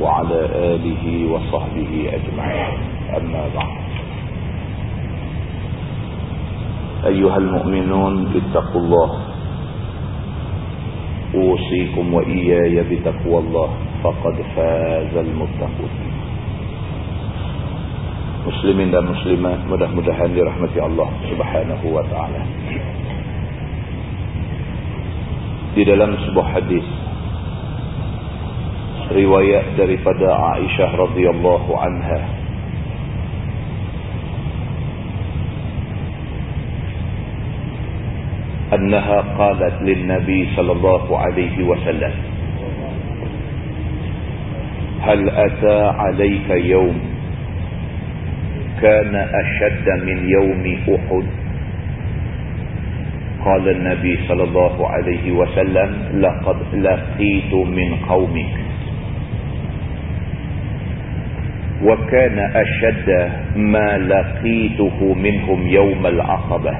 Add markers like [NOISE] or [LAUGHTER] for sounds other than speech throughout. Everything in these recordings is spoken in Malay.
وعلى آله وصحبه أجمعين. أما بعد. أيها المؤمنون اتقوا الله. أوصيكم وإياي بتقوى الله. فقد فاز المتقون. مسلمين ومسلمات مده مدهان لرحمة الله سبحانه وتعالى في دلم سبح حديث riwayat daripada Aisyah radhiyallahu anha. أنها قالت للنبي صلى الله عليه وسلم هل أتى عليك يوم كان أشد من يوم أحد قال النبي صلى الله عليه وسلم لقد لقيت من قومك وكان أشد ما لقيته منهم يوم العقبة.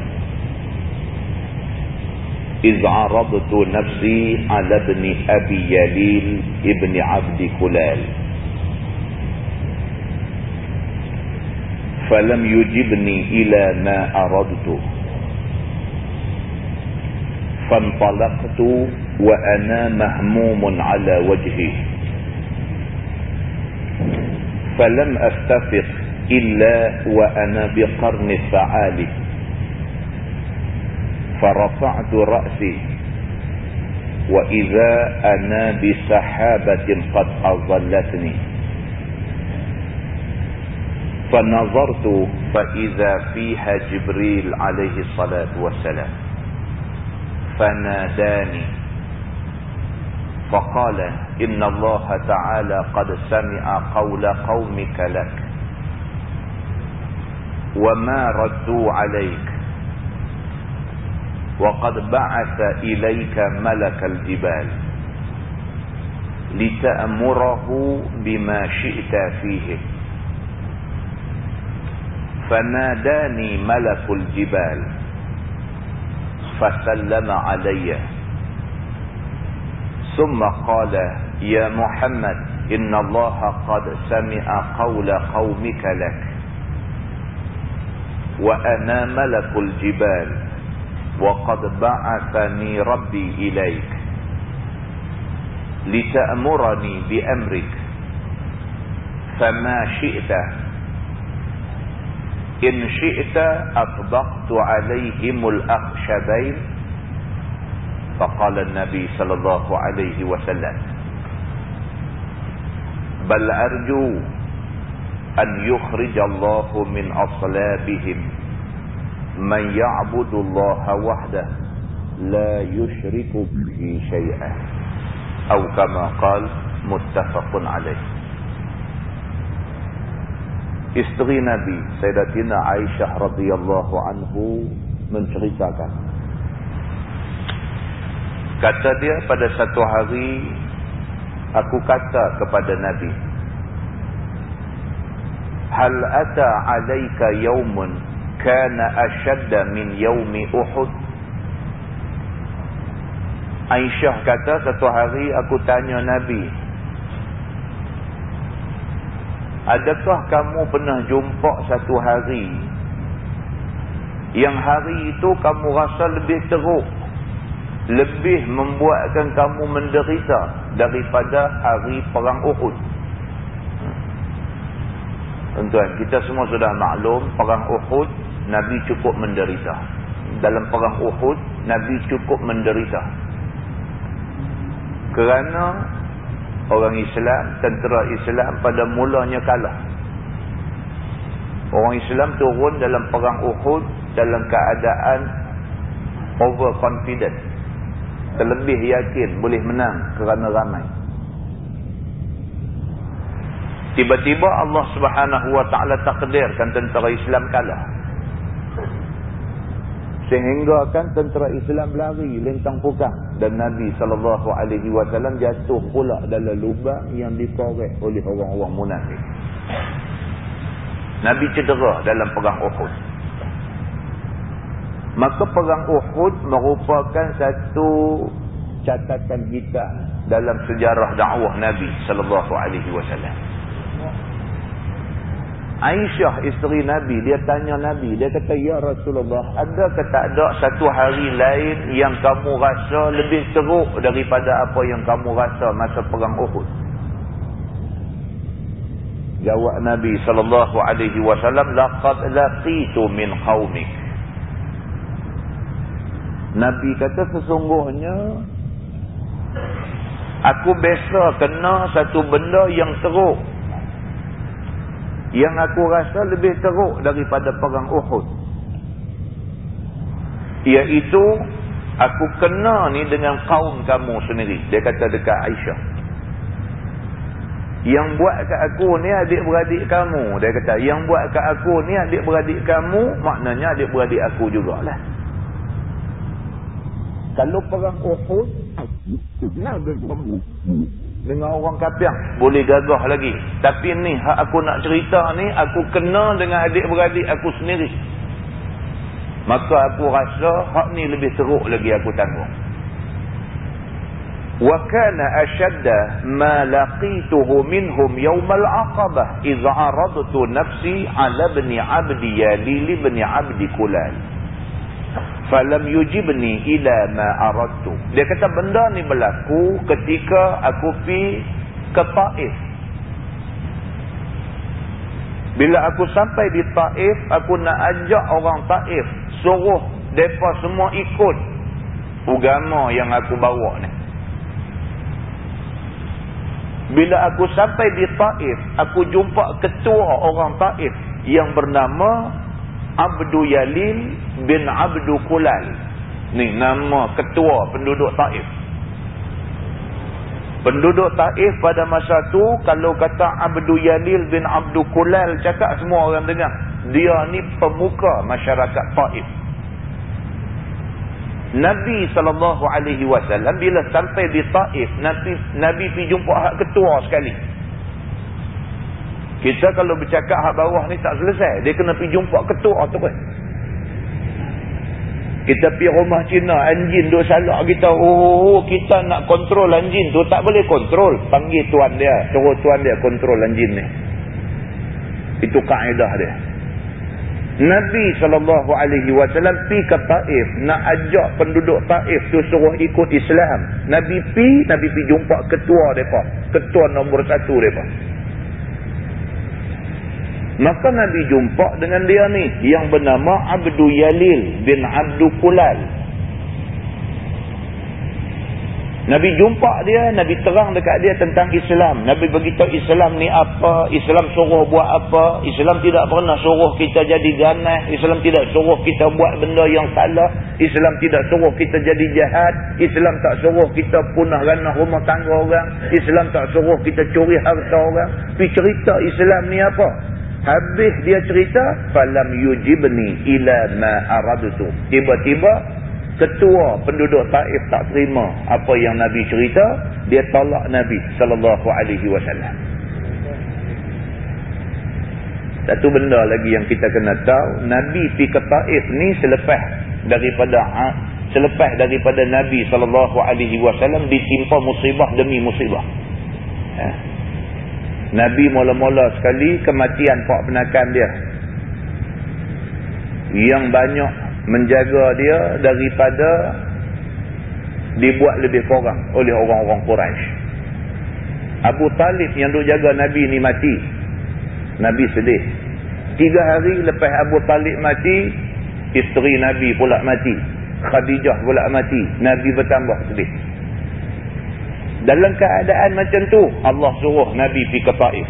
إذ عرضت نفسي على ابن أبي يليل ابن عبد كلال فلم يجبني إلى ما أردت فانطلقت وأنا مهموم على وجهي فلم أستفق إلا وأنا بقرن الثعالب فرفعت رأسي. وإذا أنا بسحابة قد أظلتني. فنظرت فإذا فيها جبريل عليه الصلاة والسلام. فناداني. فقال إن الله تعالى قد سمع قول قومك لك وما ردوا عليك وقد بعث إليك ملك الجبال لتأمره بما شئت فيه. فناداني ملك الجبال فسلم علي. ثم قال يا محمد إن الله قد سمع قول قومك لك وأنا ملك الجبال وقد بعثني ربي إليك لتأمرني بأمرك فما شئت. إن شئت أطبقت عليهم الأخشبين فقال النبي صلى الله عليه وسلم بل أرجو أن يخرج الله من أصلابهم. من يعبد الله وحده لا يشرك به شيئا. أو كما قال متفق عليه. Isteri Nabi Sayyidatina Aisyah radhiyallahu anhu menceritakan Kata dia pada satu hari aku kata kepada Nabi Hal ata 'alaika yawmun kana ashadda min yawmi Uhud Aisyah kata satu hari aku tanya Nabi Adakah kamu pernah jumpa satu hari? Yang hari itu kamu rasa lebih teruk lebih membuatkan kamu menderita daripada hari perang Uhud. Tuan-tuan kita semua sudah maklum perang Uhud Nabi cukup menderita. Dalam perang Uhud Nabi cukup menderita. Kerana orang Islam tentera Islam pada mulanya kalah. Orang Islam turun dalam perang Uhud dalam keadaan overconfident terlebih yakin boleh menang kerana ramai Tiba-tiba Allah subhanahu wa ta'ala takdirkan tentera Islam kalah. Sehingga kan tentera Islam lari lintang pukang. Dan Nabi SAW jatuh pula dalam lubang yang dikorek oleh orang-orang munafik. Nabi cedera dalam perang Uhud. Maka perang Uhud merupakan satu catatan hitam dalam sejarah dakwah Nabi sallallahu alaihi wasallam. Aisyah isteri Nabi dia tanya Nabi dia kata ya Rasulullah ada ke tak ada satu hari lain yang kamu rasa lebih teruk daripada apa yang kamu rasa masa perang Uhud Jawab Nabi sallallahu alaihi wasallam laqad laqitu min qaumik. Nabi kata sesungguhnya aku biasa kena satu benda yang teruk. Yang aku rasa lebih teruk daripada perang Uhud. Iaitu aku kena ni dengan kaum kamu sendiri. Dia kata dekat Aisyah. Yang buat kat aku ni adik-beradik kamu. Dia kata, yang buat kat aku ni adik-beradik kamu, maknanya adik-beradik aku jugalah. Kalau perang Uhud, nak dengan dengan orang kafir boleh gagah lagi. Tapi ni hak aku nak cerita ni aku kena dengan adik-beradik aku sendiri. Maka aku rasa hak ni lebih teruk lagi aku tanggung. Wa kana ashadda ma laqituhu minhum yawm al-aqabah iz aradtu nafsi 'ala ibn 'abdi ya ibn 'abdi kulal falam yujibni ila ma aradtu. Dia kata benda ni berlaku ketika aku pi ke Taif. Bila aku sampai di Taif aku nak ajak orang Taif suruh depa semua ikut agama yang aku bawa ni. Bila aku sampai di Taif, aku jumpa ketua orang Taif yang bernama Abdu Yalil bin Abdu Kulal. Ni nama ketua penduduk Taif. Penduduk Taif pada masa tu kalau kata Abdu Yalil bin Abdu Kulal cakap semua orang dengar. Dia ni pemuka masyarakat Taif. Nabi SAW bila sampai di Taif, Nabi Nabi pergi jumpa hak ketua sekali. Kita kalau bercakap hak bawah ni tak selesai. Dia kena pergi jumpa ketua tu pun. Kita pergi rumah Cina, anjing tu salak kita. Oh, kita nak kontrol anjing tu. Tak boleh kontrol. Panggil tuan dia. Suruh tuan dia kontrol anjing ni. Itu kaedah dia. Nabi SAW pi ke Taif nak ajak penduduk Taif tu suruh ikut Islam. Nabi pi, Nabi pi jumpa ketua mereka. Ketua nombor satu mereka. Maka Nabi jumpa dengan dia ni yang bernama Abdul Yalil bin Abdul Kulal. Nabi jumpa dia, Nabi terang dekat dia tentang Islam. Nabi beritahu Islam ni apa, Islam suruh buat apa, Islam tidak pernah suruh kita jadi ganas, Islam tidak suruh kita buat benda yang salah, Islam tidak suruh kita jadi jahat, Islam tak suruh kita punah ranah rumah tangga orang, Islam tak suruh kita curi harta orang. Tapi cerita Islam ni apa? Habis dia cerita, falam yujibni ila ma aradtu. Tiba-tiba ketua penduduk Taif tak terima apa yang Nabi cerita, dia tolak Nabi sallallahu alaihi wasallam. Satu benda lagi yang kita kena tahu, Nabi pi ke Taif ni selepas daripada selepas daripada Nabi sallallahu alaihi wasallam ditimpa musibah demi musibah. Ha? Nabi mula-mula sekali kematian pak penakan dia. Yang banyak menjaga dia daripada dibuat lebih kurang oleh orang-orang Quraisy. Abu Talib yang duk jaga Nabi ni mati. Nabi sedih. Tiga hari lepas Abu Talib mati, isteri Nabi pula mati. Khadijah pula mati. Nabi bertambah sedih. Dalam keadaan macam tu, Allah suruh Nabi pergi ke Taif.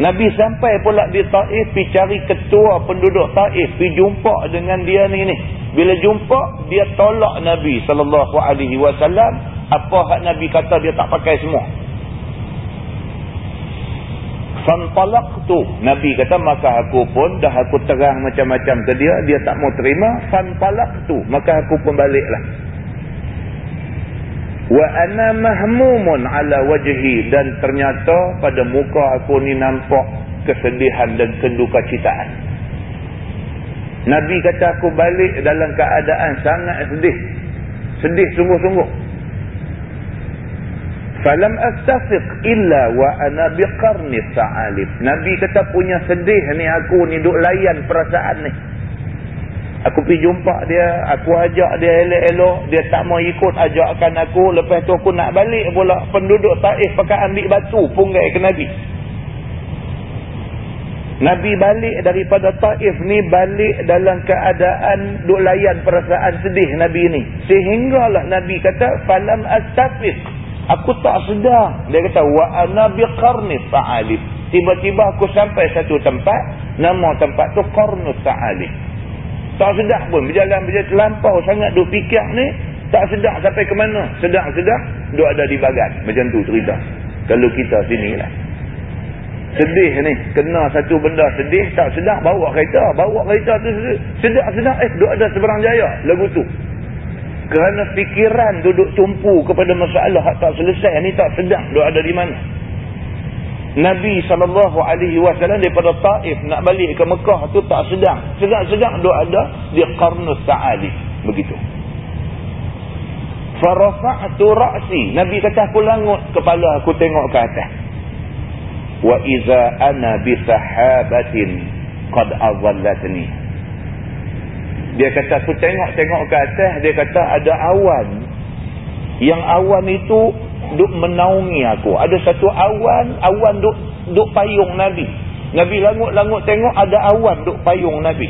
Nabi sampai pula di Taif pi cari ketua penduduk Taif pi jumpa dengan dia ni ni. Bila jumpa dia tolak Nabi wasallam apa hak Nabi kata dia tak pakai semua. fantalaqtu nabi kata maka aku pun dah aku terang macam-macam ke dia dia tak mau terima fantalaqtu maka aku pun baliklah wa ana mahmumun ala wajhi dan ternyata pada muka aku ni nampak kesedihan dan kenduka citaan nabi kata aku balik dalam keadaan sangat sedih sedih sungguh-sungguh Falam astafiq illa wa ana biqarni sa'alib. Nabi kata punya sedih ni aku ni duk layan perasaan ni. Aku pergi jumpa dia, aku ajak dia elok-elok, dia tak mau ikut ajakkan aku, lepas tu aku nak balik pula penduduk Taif pakai ambil batu punggai ke Nabi. Nabi balik daripada Taif ni balik dalam keadaan duk layan perasaan sedih Nabi ni. Sehinggalah Nabi kata falam astafiq Aku tak sedar. Dia kata, wa ana biqarni sa'alib. Tiba-tiba aku sampai satu tempat, nama tempat tu qarnu sa'alib. Tak sedar pun. Berjalan-berjalan terlampau sangat duk fikir ni, tak sedar sampai ke mana. Sedar-sedar, duk ada di bagan. Macam tu cerita. Kalau kita sini lah. Sedih ni. Kena satu benda sedih, tak sedar, bawa kereta. Bawa kereta tu sedar-sedar, eh, duk ada seberang jaya. Lagu tu kerana fikiran duduk tumpu kepada masalah yang tak selesai ni tak sedang duduk ada di mana Nabi SAW daripada Taif nak balik ke Mekah tu tak sedang sedang-sedang duduk ada di Qarnus Ta'ali begitu. Farafa'tu ra'si. Nabi kata aku langut kepala aku tengok ke atas. Wa iza ana bisahabatin qad azallatni. Dia kata aku tengok-tengok ke atas. Dia kata ada awan. Yang awan itu duk menaungi aku. Ada satu awan. Awan duk, duk payung Nabi. Nabi langut-langut tengok ada awan duk payung Nabi.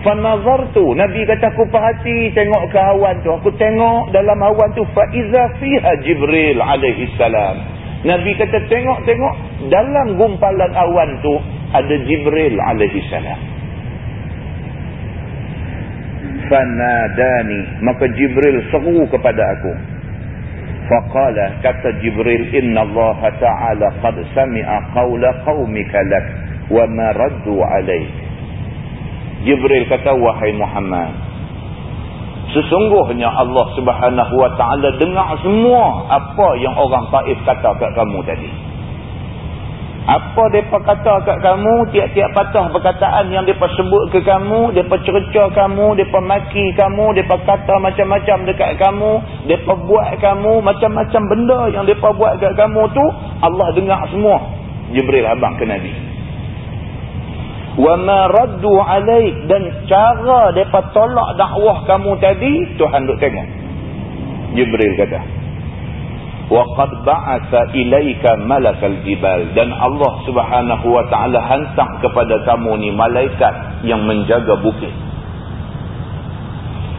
Fanazar tu. Nabi kata aku perhati tengok ke awan tu. Aku tengok dalam awan tu. Fa'iza fiha Jibril alaihissalam. Nabi kata tengok-tengok. Dalam gumpalan awan tu. Ada Jibril alaihissalam fanadani maka jibril seru kepada aku faqala kata jibril allah ta'ala qad sami'a qawla qaumika lak wa ma raddu alayk. Jibril kata wahai muhammad sesungguhnya allah subhanahu wa ta'ala dengar semua apa yang orang taif kata kat kamu tadi apa mereka kata kat kamu, tiap-tiap patah perkataan yang mereka sebut ke kamu, mereka cerca kamu, mereka maki kamu, mereka kata macam-macam dekat kamu, mereka buat kamu, macam-macam benda yang mereka buat kat kamu tu, Allah dengar semua. Jibril abang ke Nabi. وَمَا رَدُّوا عَلَيْكَ Dan cara mereka tolak dakwah kamu tadi, Tuhan duk tengok. Jibril kata qad ba'atha ilaika malakal jibal dan Allah Subhanahu wa taala hantar kepada kamu ni malaikat yang menjaga bukit.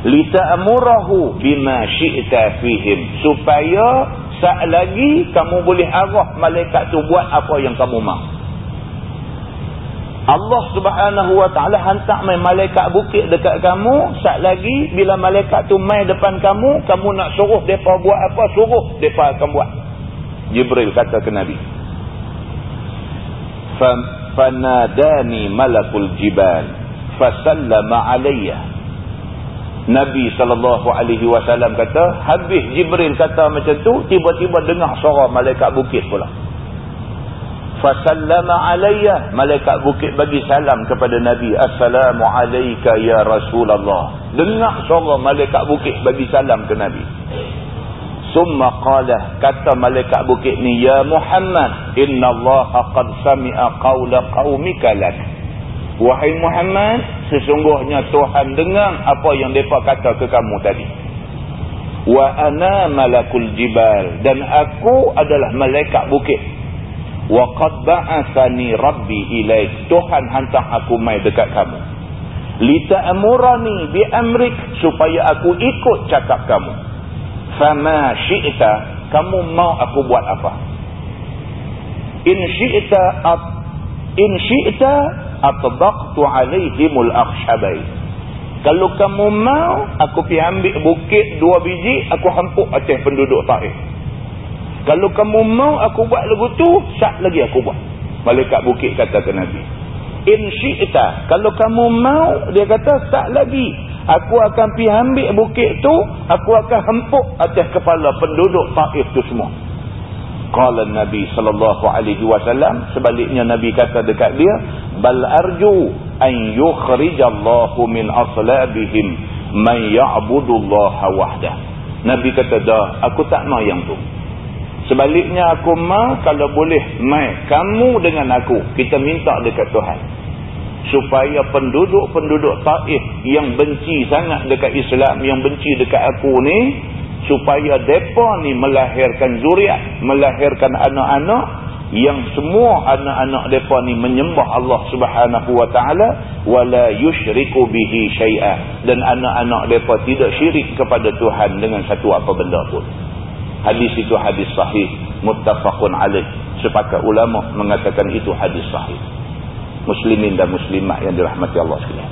lita'murahu bima syi'ta fihim supaya saat lagi kamu boleh arah malaikat tu buat apa yang kamu mahu Allah subhanahu wa ta'ala hantar main malaikat bukit dekat kamu. Saat lagi bila malaikat tu main depan kamu. Kamu nak suruh mereka buat apa? Suruh mereka akan buat. Jibril kata ke Nabi. Fanadani malakul jibal. Fasallama alayyah. Nabi SAW kata. Habis Jibril kata macam tu. Tiba-tiba dengar suara malaikat bukit pula fasallama alayya. Malaikat bukit bagi salam kepada nabi. Assalamu alayka ya rasulullah. Dengar suara malaikat bukit bagi salam ke nabi. Summa qala kata malaikat bukit ni ya muhammad innallaha qad sami'a qawla qaumika lak. Wahai muhammad sesungguhnya tuhan dengar apa yang depa kata ke kamu tadi. Wa ana malakul jibal. Dan aku adalah malaikat bukit wa qad ba'athani rabbi ilaik. Tuhan hantar aku mai dekat kamu. Li ta'murani bi amrik supaya aku ikut cakap kamu. Fama syi'ta kamu mau aku buat apa? In syi'ta at in syi'ta atbaqtu alaihimul akhshabai. Kalau kamu mau aku pi ambil bukit dua biji aku hampuk atas penduduk taif Kalau kamu mau aku buat lagu tu, sat lagi aku buat. Malaikat bukit kata ke Nabi. In syi'ta. Kalau kamu mau, dia kata, sat lagi. Aku akan pergi ambil bukit tu, aku akan hempuk atas kepala penduduk Taif tu semua. Kala Nabi sallallahu alaihi wasallam sebaliknya Nabi kata dekat dia bal arju an yukhrijallahu min aslabihim man ya'budullaha wahdah. Nabi kata dah aku tak mau yang tu. Sebaliknya aku mau kalau boleh mai kamu dengan aku kita minta dekat Tuhan. Supaya penduduk-penduduk Taif yang benci sangat dekat Islam, yang benci dekat aku ni supaya depa ni melahirkan zuriat, melahirkan anak-anak yang semua anak-anak depa ni menyembah Allah Subhanahu wa taala wala yusyriku bihi syai'a dan anak-anak depa tidak syirik kepada Tuhan dengan satu apa benda pun. Hadis itu hadis sahih muttafaqun alaih. Sepakat ulama mengatakan itu hadis sahih. Muslimin dan muslimat yang dirahmati Allah sekalian.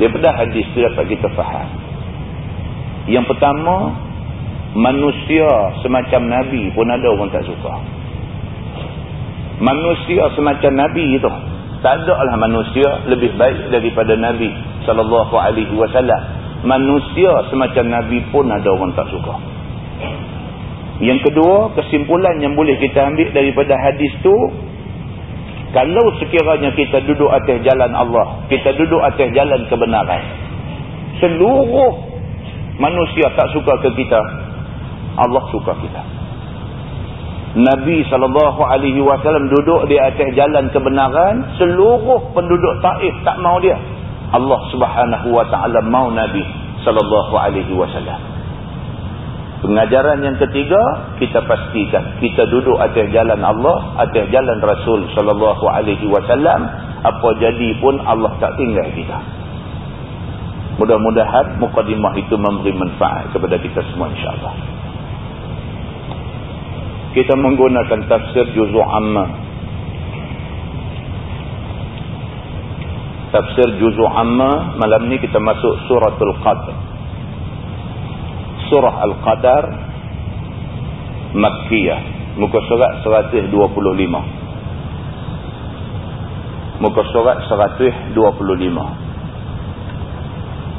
Daripada hadis itu dapat kita faham. Yang pertama, manusia semacam Nabi pun ada orang tak suka. Manusia semacam Nabi itu. Tak ada lah manusia lebih baik daripada Nabi sallallahu alaihi wasallam. Manusia semacam Nabi pun ada orang tak suka. Yang kedua, kesimpulan yang boleh kita ambil daripada hadis tu kalau sekiranya kita duduk atas jalan Allah, kita duduk atas jalan kebenaran. Seluruh manusia tak suka ke kita, Allah suka kita. Nabi SAW duduk di atas jalan kebenaran. Seluruh penduduk taif tak mau dia. Allah subhanahu wa ta'ala mau Nabi SAW. Pengajaran yang ketiga, kita pastikan. Kita duduk atas jalan Allah, atas jalan Rasul SAW. Apa jadi pun Allah tak tinggal kita. Mudah-mudahan mukadimah itu memberi manfaat kepada kita semua insyaAllah kita menggunakan tafsir juzu' amma tafsir juzu' amma malam ni kita masuk suratul qadr surah al-qadar makkiyah muka surat 125 muka surat 125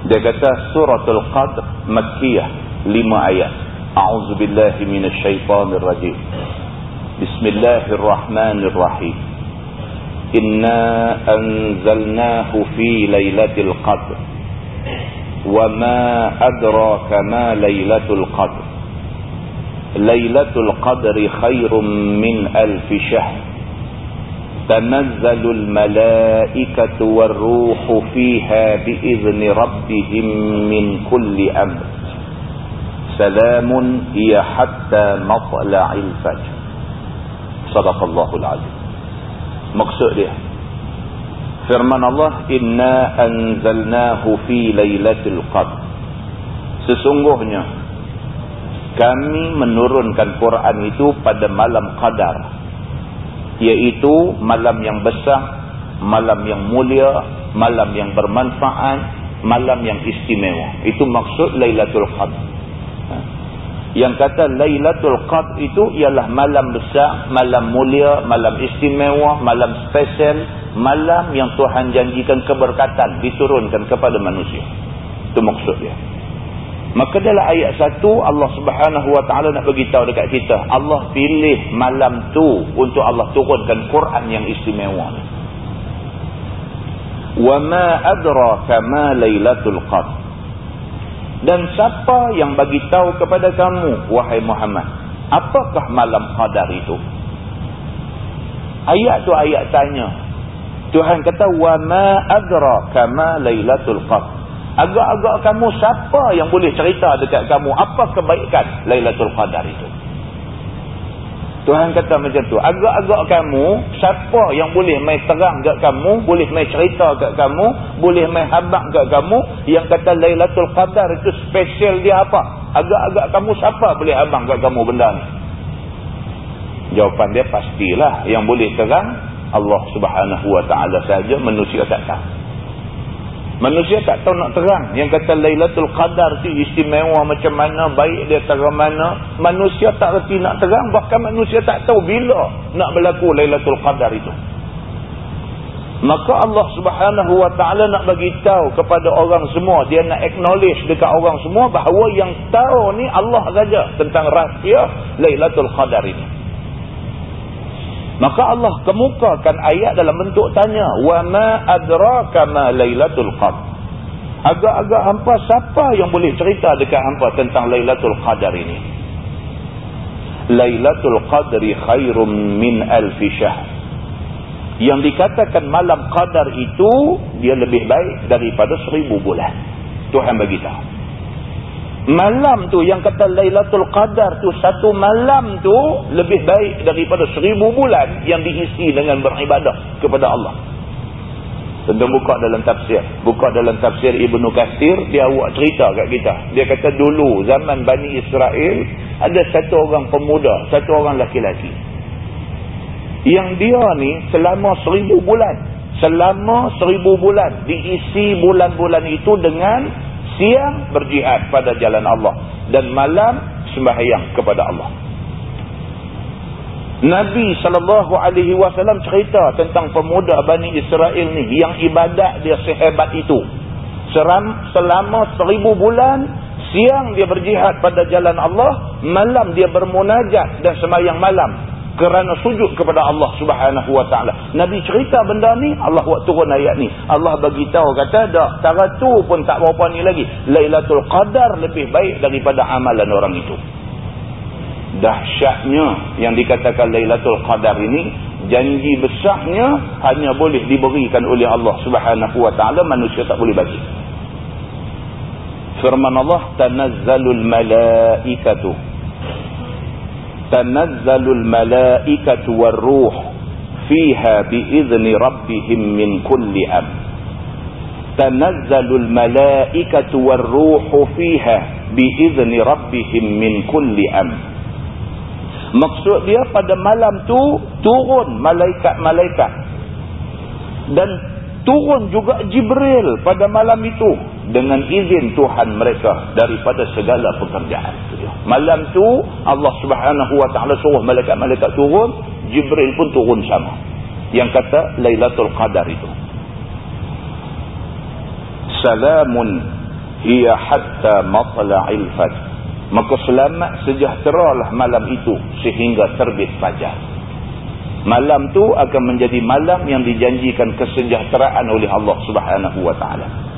dia kata suratul qadr makkiyah 5 ayat أعوذ بالله من الشيطان الرجيم بسم الله الرحمن الرحيم إنا أنزلناه في ليلة القدر وما أدراك ما ليلة القدر ليلة القدر خير من ألف شهر تنزل الملائكة والروح فيها بإذن ربهم من كل أمر salamun hiya hatta matla'il fajr sadaqallahul azim maksud dia firman Allah inna anzalnahu fi lailatul qadr. Sesungguhnya kami menurunkan Quran itu pada malam qadar iaitu malam yang besar malam yang mulia malam yang bermanfaat malam yang istimewa. Itu maksud lailatul qadr yang kata Lailatul Qadr itu ialah malam besar, malam mulia, malam istimewa, malam spesial, malam yang Tuhan janjikan keberkatan diturunkan kepada manusia. Itu maksud dia. Maka dalam ayat satu Allah Subhanahu Wa Taala nak bagi tahu dekat kita, Allah pilih malam tu untuk Allah turunkan Quran yang istimewa. Wa ma adraka ma Lailatul Qadr dan siapa yang bagi tahu kepada kamu wahai Muhammad apakah malam qadar itu? Ayat tu ayat tanya. Tuhan kata wa ma adraka ma lailatul qadr. Agak-agak kamu siapa yang boleh cerita dekat kamu apa kebaikan lailatul qadar itu Tuhan kata macam tu. Agak-agak kamu, siapa yang boleh main terang kat kamu, boleh main cerita kat kamu, boleh main habak kat kamu, yang kata Lailatul Qadar itu spesial dia apa? Agak-agak kamu siapa boleh habang kat kamu benda ni? Jawapan dia pastilah yang boleh terang Allah subhanahu wa ta'ala saja manusia tak tahu. Manusia tak tahu nak terang. Yang kata Lailatul Qadar tu istimewa macam mana, baik dia terang mana. Manusia tak reti nak terang. Bahkan manusia tak tahu bila nak berlaku Lailatul Qadar itu. Maka Allah subhanahu wa ta'ala nak bagi tahu kepada orang semua. Dia nak acknowledge dekat orang semua bahawa yang tahu ni Allah saja tentang rahsia Lailatul Qadar ini. Maka Allah kemukakan ayat dalam bentuk tanya. Wa ma adraka ma Lailatul Qadar. Agak-agak hampa siapa yang boleh cerita dekat hampa tentang Lailatul Qadar ini? Lailatul Qadri khairum min alfi syahr. Yang dikatakan malam qadar itu dia lebih baik daripada seribu bulan. Tuhan bagi tahu. Malam tu yang kata Lailatul Qadar tu satu malam tu lebih baik daripada seribu bulan yang diisi dengan beribadah kepada Allah. Tentu buka dalam tafsir. Buka dalam tafsir Ibn Qasir, dia awak cerita kat kita. Dia kata dulu zaman Bani Israel, ada satu orang pemuda, satu orang laki-laki. Yang dia ni selama seribu bulan. Selama seribu bulan. Diisi bulan-bulan itu dengan siang berjihad pada jalan Allah dan malam sembahyang kepada Allah. Nabi sallallahu alaihi wasallam cerita tentang pemuda Bani Israel ni yang ibadat dia sehebat itu. Seram, selama seribu bulan siang dia berjihad pada jalan Allah, malam dia bermunajat dan sembahyang malam kerana sujud kepada Allah subhanahu wa ta'ala. Nabi cerita benda ni, Allah buat turun ayat ni. Allah bagi tahu kata, dah, cara tu pun tak berapa ni lagi. Laylatul Qadar lebih baik daripada amalan orang itu. Dahsyatnya yang dikatakan Laylatul Qadar ini, janji besarnya hanya boleh diberikan oleh Allah subhanahu wa ta'ala, manusia tak boleh bagi. Firman Allah, Tanazzalul malaikatu tanazzalul malaikatu warruh fiha biizni rabbihim min kulli am tanazzalul malaikatu warruh fiha biizni rabbihim min kulli am maksud dia pada malam tu turun malaikat-malaikat. Dan turun juga Jibril pada malam itu dengan izin Tuhan mereka daripada segala pekerjaan. Malam tu Allah Subhanahu wa taala suruh malaikat-malaikat turun, Jibril pun turun sama. Yang kata Lailatul Qadar itu. Salamun hiya hatta matla'il fajr. Maka selamat sejahteralah malam itu sehingga terbit fajar. Malam tu akan menjadi malam yang dijanjikan kesejahteraan oleh Allah Subhanahu wa taala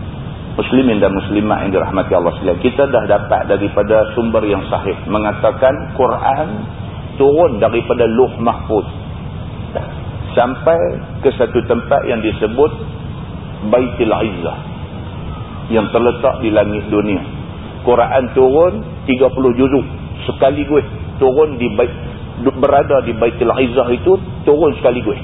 muslimin dan muslimat yang dirahmati Allah sekalian. Kita dah dapat daripada sumber yang sahih mengatakan Quran turun daripada luh mahfuz. Sampai ke satu tempat yang disebut Baitul Izzah yang terletak di langit dunia. Quran turun 30 juzuk sekaligus turun di bait berada di Baitul Izzah itu turun sekaligus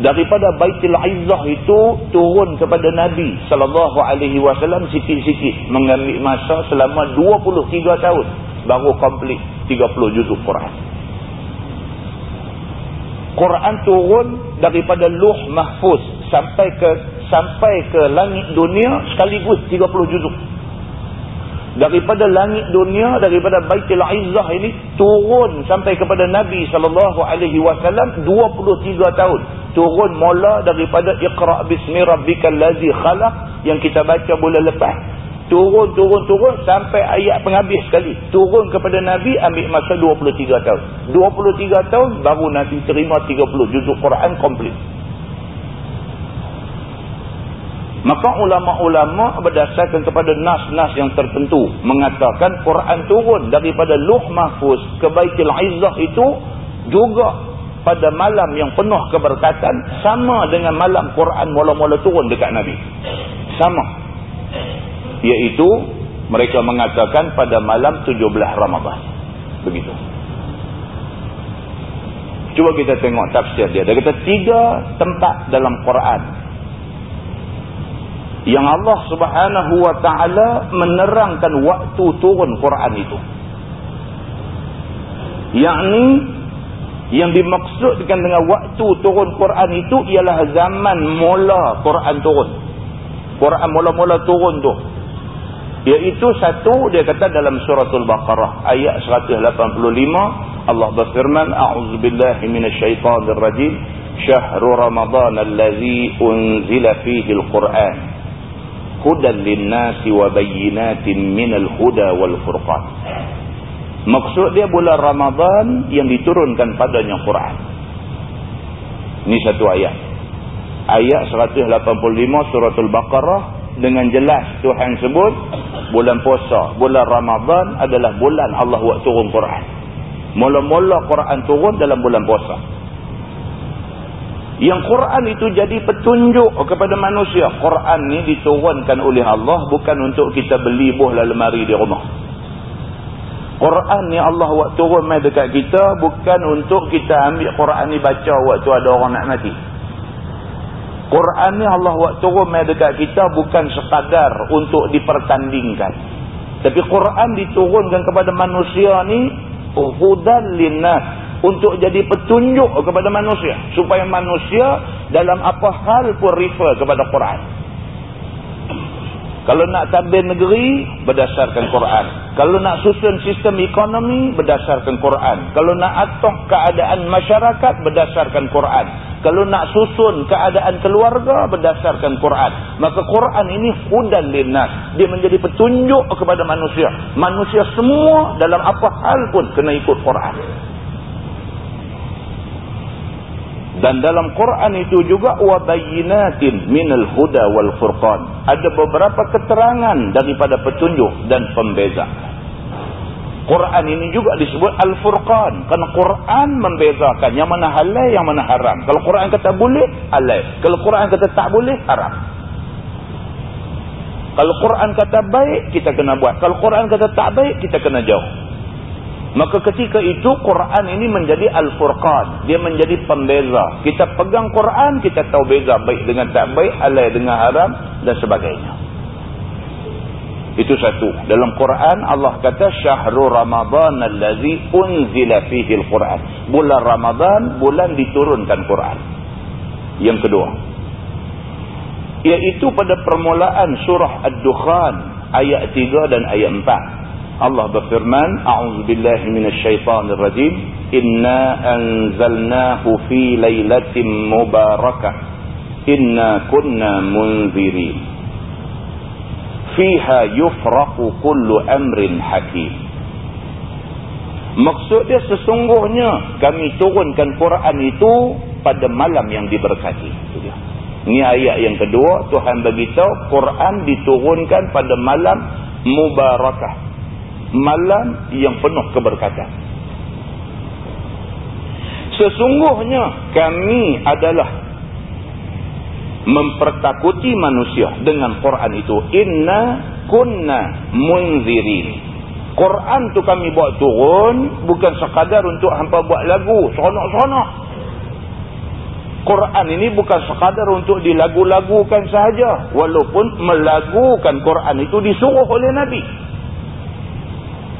daripada Baitul Izzah itu turun kepada Nabi sallallahu alaihi wasallam sikit-sikit mengambil masa selama 23 tahun baru komplit 30 juzuk Quran. Quran turun daripada Luh Mahfuz sampai ke sampai ke langit dunia sekaligus 30 juzuk daripada langit dunia daripada Baitul Izzah ini turun sampai kepada Nabi sallallahu alaihi wasallam 23 tahun. Turun mula daripada Iqra bismi rabbikal ladzi khalaq yang kita baca bulan lepas. Turun turun turun sampai ayat penghabis sekali. Turun kepada Nabi ambil masa 23 tahun. 23 tahun baru Nabi terima 30 juzuk Quran komplit Maka ulama-ulama berdasarkan kepada nas-nas yang tertentu mengatakan Quran turun daripada Luh Mahfuz ke Baitul Izzah itu juga pada malam yang penuh keberkatan sama dengan malam Quran mula-mula turun dekat Nabi. Sama. Iaitu mereka mengatakan pada malam 17 Ramadhan. Begitu. Cuba kita tengok tafsir dia. Dia kata tiga tempat dalam Quran yang Allah subhanahu wa ta'ala menerangkan waktu turun Quran itu. Yakni yang dimaksudkan dengan waktu turun Quran itu ialah zaman mula Quran turun. Quran mula-mula turun tu. Iaitu satu dia kata dalam suratul Baqarah ayat 185 Allah berfirman a'udzubillahi minasyaitonirrajim. Syahrul ramadan allazi unzila fihi alquran hudan linnasi wa bayyinatin minal huda wal furqan Maksud dia bulan Ramadan yang diturunkan padanya Quran. Ini satu ayat. Ayat 185 suratul Baqarah dengan jelas Tuhan sebut bulan puasa, bulan Ramadan adalah bulan Allah buat turun Quran. Mula-mula Quran turun dalam bulan puasa. Yang Quran itu jadi petunjuk kepada manusia. Quran ni diturunkan oleh Allah bukan untuk kita beli buah lemari di rumah. Quran ni Allah buat turun mai dekat kita bukan untuk kita ambil Quran ni baca waktu ada orang nak mati. Quran ni Allah buat turun mai dekat kita bukan sekadar untuk dipertandingkan. Tapi Quran diturunkan kepada manusia ni hudan linnas untuk jadi petunjuk kepada manusia supaya manusia dalam apa hal pun refer kepada Quran. Kalau nak tabir negeri, berdasarkan Quran. Kalau nak susun sistem ekonomi, berdasarkan Quran. Kalau nak atur keadaan masyarakat, berdasarkan Quran. Kalau nak susun keadaan keluarga, berdasarkan Quran. Maka Quran ini hudan linnas. Dia menjadi petunjuk kepada manusia. Manusia semua dalam apa hal pun kena ikut Quran. Dan dalam Quran itu juga wabayinatin minal huda wal furqan. Ada beberapa keterangan daripada petunjuk dan pembeza. Quran ini juga disebut Al-Furqan. Kerana Quran membezakan yang mana halal, yang mana haram. Kalau Quran kata boleh, halal. Kalau Quran kata tak boleh, haram. Kalau Quran kata baik, kita kena buat. Kalau Quran kata tak baik, kita kena jauh. Maka ketika itu Quran ini menjadi Al-Furqan. Dia menjadi pembeza. Kita pegang Quran, kita tahu beza baik dengan tak baik, halal dengan haram dan sebagainya. Itu satu. Dalam Quran Allah kata Syahrul Ramadan allazi unzila fihi al-Quran. Bulan Ramadan, bulan diturunkan Quran. Yang kedua. Iaitu pada permulaan surah Ad-Dukhan ayat 3 dan ayat 4. Allah berfirman a'udzubillahi minasyaitonir rajim inna anzalnahu fi lailatin mubarakah. Inna kunna munzirin. Fiha yufraqu kullu amrin hakim. Maksud dia sesungguhnya kami turunkan Quran itu pada malam yang diberkati. Ini ayat yang kedua Tuhan beritahu Quran diturunkan pada malam mubarakah malam yang penuh keberkatan. Sesungguhnya kami adalah mempertakuti manusia dengan Quran itu. Inna kunna munzirin. Quran tu kami buat turun bukan sekadar untuk hampa buat lagu. Seronok-seronok. Quran ini bukan sekadar untuk dilagu-lagukan sahaja. Walaupun melagukan Quran itu disuruh oleh Nabi.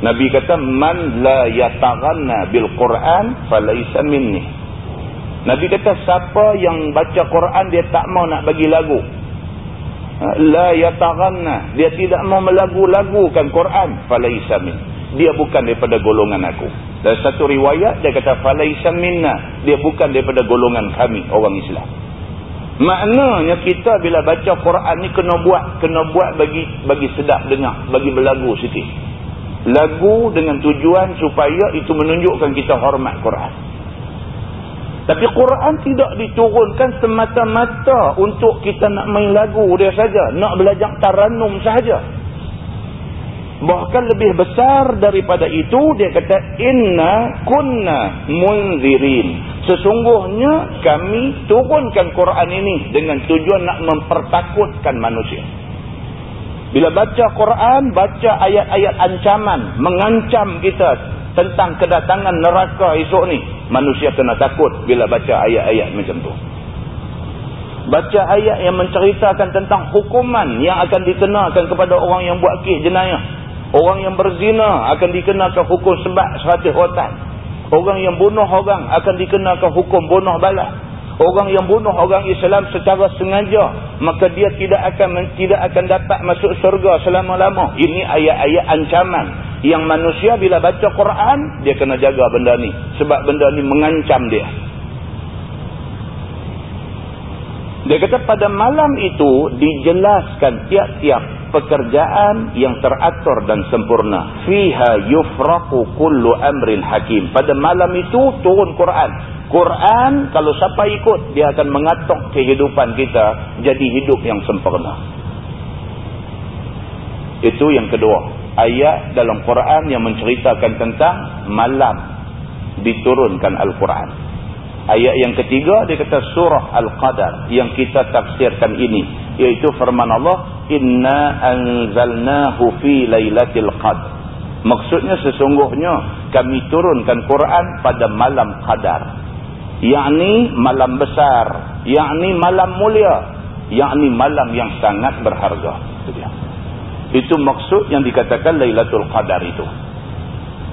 Nabi kata man la yataghanna bil Quran falaysa minni. Nabi kata siapa yang baca Quran dia tak mau nak bagi lagu. Ha, la yataghanna dia tidak mau melagu-lagukan Quran falaysa min. Dia bukan daripada golongan aku. Dan satu riwayat dia kata falaysa minna dia bukan daripada golongan kami orang Islam. Maknanya kita bila baca Quran ni kena buat kena buat bagi bagi sedap dengar, bagi berlagu sikit lagu dengan tujuan supaya itu menunjukkan kita hormat Quran. Tapi Quran tidak diturunkan semata-mata untuk kita nak main lagu dia saja, nak belajar taranum saja. Bahkan lebih besar daripada itu dia kata inna kunna munzirin. Sesungguhnya kami turunkan Quran ini dengan tujuan nak mempertakutkan manusia. Bila baca Quran, baca ayat-ayat ancaman, mengancam kita tentang kedatangan neraka esok ni. Manusia kena takut bila baca ayat-ayat macam tu. Baca ayat yang menceritakan tentang hukuman yang akan dikenakan kepada orang yang buat kih jenayah. Orang yang berzina akan dikenakan hukum sebab seratus rotan. Orang yang bunuh orang akan dikenakan hukum bunuh balas. Orang yang bunuh orang Islam secara sengaja maka dia tidak akan tidak akan dapat masuk surga selama-lama. Ini ayat-ayat ancaman. Yang manusia bila baca Quran dia kena jaga benda ni. Sebab benda ni mengancam dia dia kata pada malam itu dijelaskan tiap-tiap pekerjaan yang teratur dan sempurna. Fiha yufraku kullu amrin hakim. Pada malam itu turun Quran. Quran kalau siapa ikut dia akan mengatur kehidupan kita jadi hidup yang sempurna. Itu yang kedua. Ayat dalam Quran yang menceritakan tentang malam diturunkan Al-Quran. Ayat yang ketiga dia kata surah Al-Qadar yang kita tafsirkan ini iaitu firman Allah inna anzalnahu fi lailatul qadr. Maksudnya sesungguhnya kami turunkan Quran pada malam Qadar. Yakni malam besar, yakni malam mulia, yakni malam yang sangat berharga. Itu maksud yang dikatakan Lailatul Qadar itu.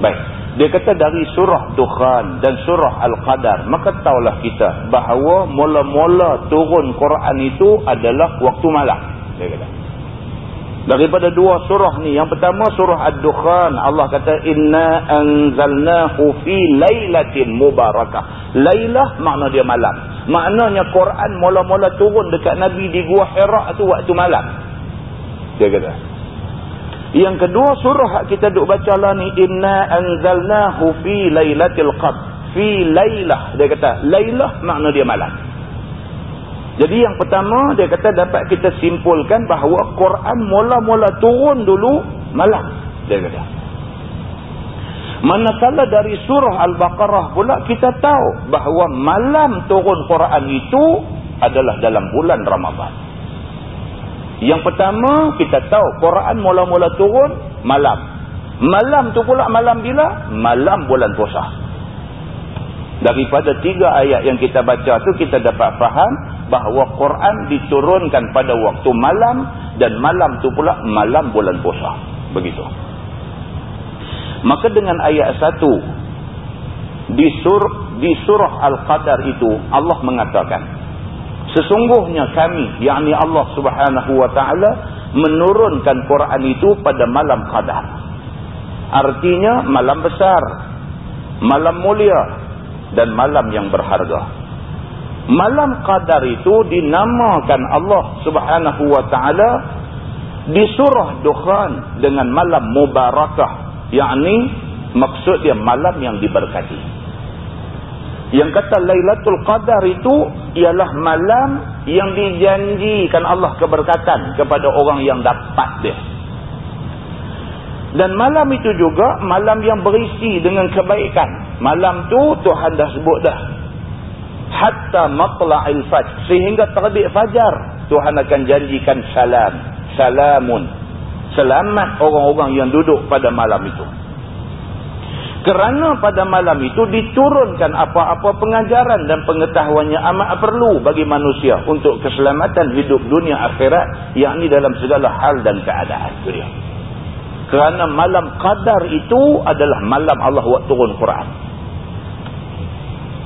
Baik. Dia kata dari surah Dukhan dan surah Al-Qadar. Maka tahulah kita bahawa mula-mula turun Quran itu adalah waktu malam. Dia kata. Daripada dua surah ni. Yang pertama surah Ad-Dukhan. Allah kata, Inna anzalnahu fi laylatin mubarakah. Laylah makna dia malam. Maknanya Quran mula-mula turun dekat Nabi di Gua Herak tu waktu malam. Dia kata. Yang kedua surah kita duk baca lah ni inna anzalnahu fi lailatul qadr. Fi lailah dia kata lailah makna dia malam. Jadi yang pertama dia kata dapat kita simpulkan bahawa Quran mula-mula turun dulu malam dia kata. Manakala dari surah Al-Baqarah pula kita tahu bahawa malam turun Quran itu adalah dalam bulan Ramadhan. Yang pertama kita tahu Quran mula-mula turun malam. Malam tu pula malam bila? Malam bulan puasa. Daripada tiga ayat yang kita baca tu kita dapat faham bahawa Quran diturunkan pada waktu malam dan malam tu pula malam bulan puasa. Begitu. Maka dengan ayat satu di, sur, di surah Al-Qadar itu Allah mengatakan Sesungguhnya kami, yakni Allah subhanahu wa ta'ala, menurunkan Quran itu pada malam qadar. Artinya malam besar, malam mulia, dan malam yang berharga. Malam qadar itu dinamakan Allah subhanahu wa ta'ala di surah Dukhan dengan malam mubarakah. Yakni maksud dia malam yang diberkati. Yang kata Lailatul Qadar itu ialah malam yang dijanjikan Allah keberkatan kepada orang yang dapat dia. Dan malam itu juga malam yang berisi dengan kebaikan. Malam tu Tuhan dah sebut dah. Hatta matla'il fajr. Sehingga terbit fajar. Tuhan akan janjikan salam. Salamun. Selamat orang-orang yang duduk pada malam itu. Kerana pada malam itu diturunkan apa-apa pengajaran dan pengetahuannya amat perlu bagi manusia untuk keselamatan hidup dunia akhirat yakni dalam segala hal dan keadaan. Itu dia. Kerana malam qadar itu adalah malam Allah buat turun Quran.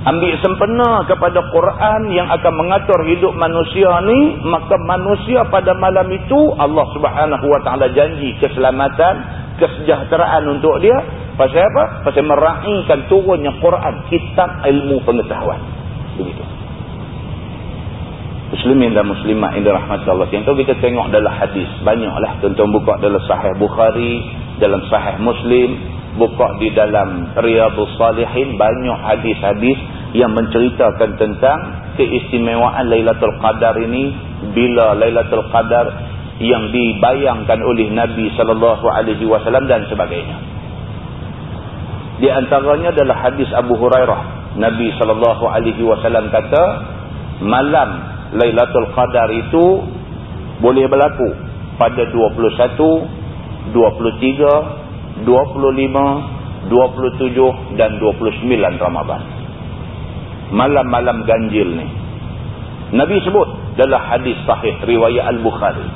Ambil sempena kepada Quran yang akan mengatur hidup manusia ni, maka manusia pada malam itu Allah subhanahu wa ta'ala janji keselamatan, kesejahteraan untuk dia Pasal apa? Pasal meraihkan turunnya Quran, kitab ilmu pengetahuan. Begitu. Muslimin dan muslimat yang dirahmati Allah. Yang tu kita tengok dalam hadis. Banyaklah. Tuan-tuan buka dalam sahih Bukhari, dalam sahih Muslim, buka di dalam Riyadus Salihin. Banyak hadis-hadis yang menceritakan tentang keistimewaan Lailatul Qadar ini. Bila Lailatul Qadar yang dibayangkan oleh Nabi SAW dan sebagainya. Di antaranya adalah hadis Abu Hurairah. Nabi SAW kata, malam Lailatul Qadar itu boleh berlaku pada 21, 23, 25, 27 dan 29 Ramadhan. Malam-malam ganjil ni. Nabi sebut dalam hadis sahih riwayat Al-Bukhari.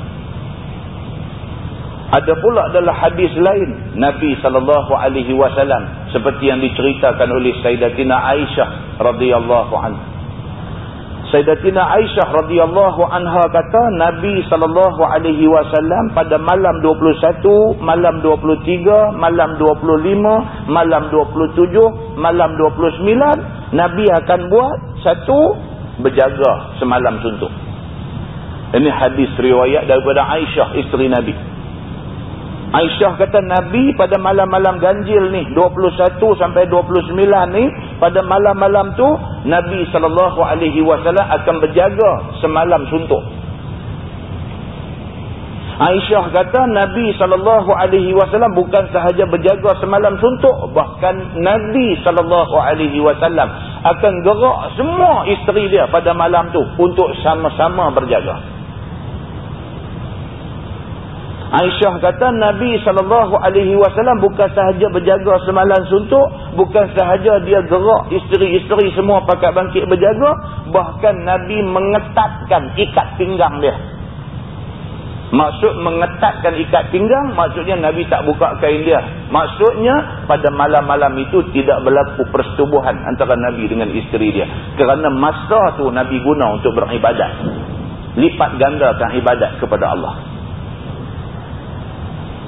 Ada pula adalah hadis lain Nabi sallallahu alaihi wasallam seperti yang diceritakan oleh Sayyidatina Aisyah radhiyallahu anha. Sayyidatina Aisyah radhiyallahu anha kata Nabi sallallahu alaihi wasallam pada malam 21, malam 23, malam 25, malam 27, malam 29 Nabi akan buat satu berjaga semalam suntuk. Ini hadis riwayat daripada Aisyah isteri Nabi. Aisyah kata Nabi pada malam-malam ganjil ni 21 sampai 29 ni pada malam-malam tu Nabi wasallam akan berjaga semalam suntuk. Aisyah kata Nabi wasallam bukan sahaja berjaga semalam suntuk bahkan Nabi wasallam akan gerak semua isteri dia pada malam tu untuk sama-sama berjaga. Aisyah kata Nabi SAW bukan sahaja berjaga semalam suntuk. Bukan sahaja dia gerak isteri-isteri semua pakat bangkit berjaga. Bahkan Nabi mengetatkan ikat pinggang dia. Maksud mengetatkan ikat pinggang, maksudnya Nabi tak buka kain dia. Maksudnya pada malam-malam itu tidak berlaku persetubuhan antara Nabi dengan isteri dia. Kerana masa tu Nabi guna untuk beribadat. Lipat gandakan ibadat kepada Allah.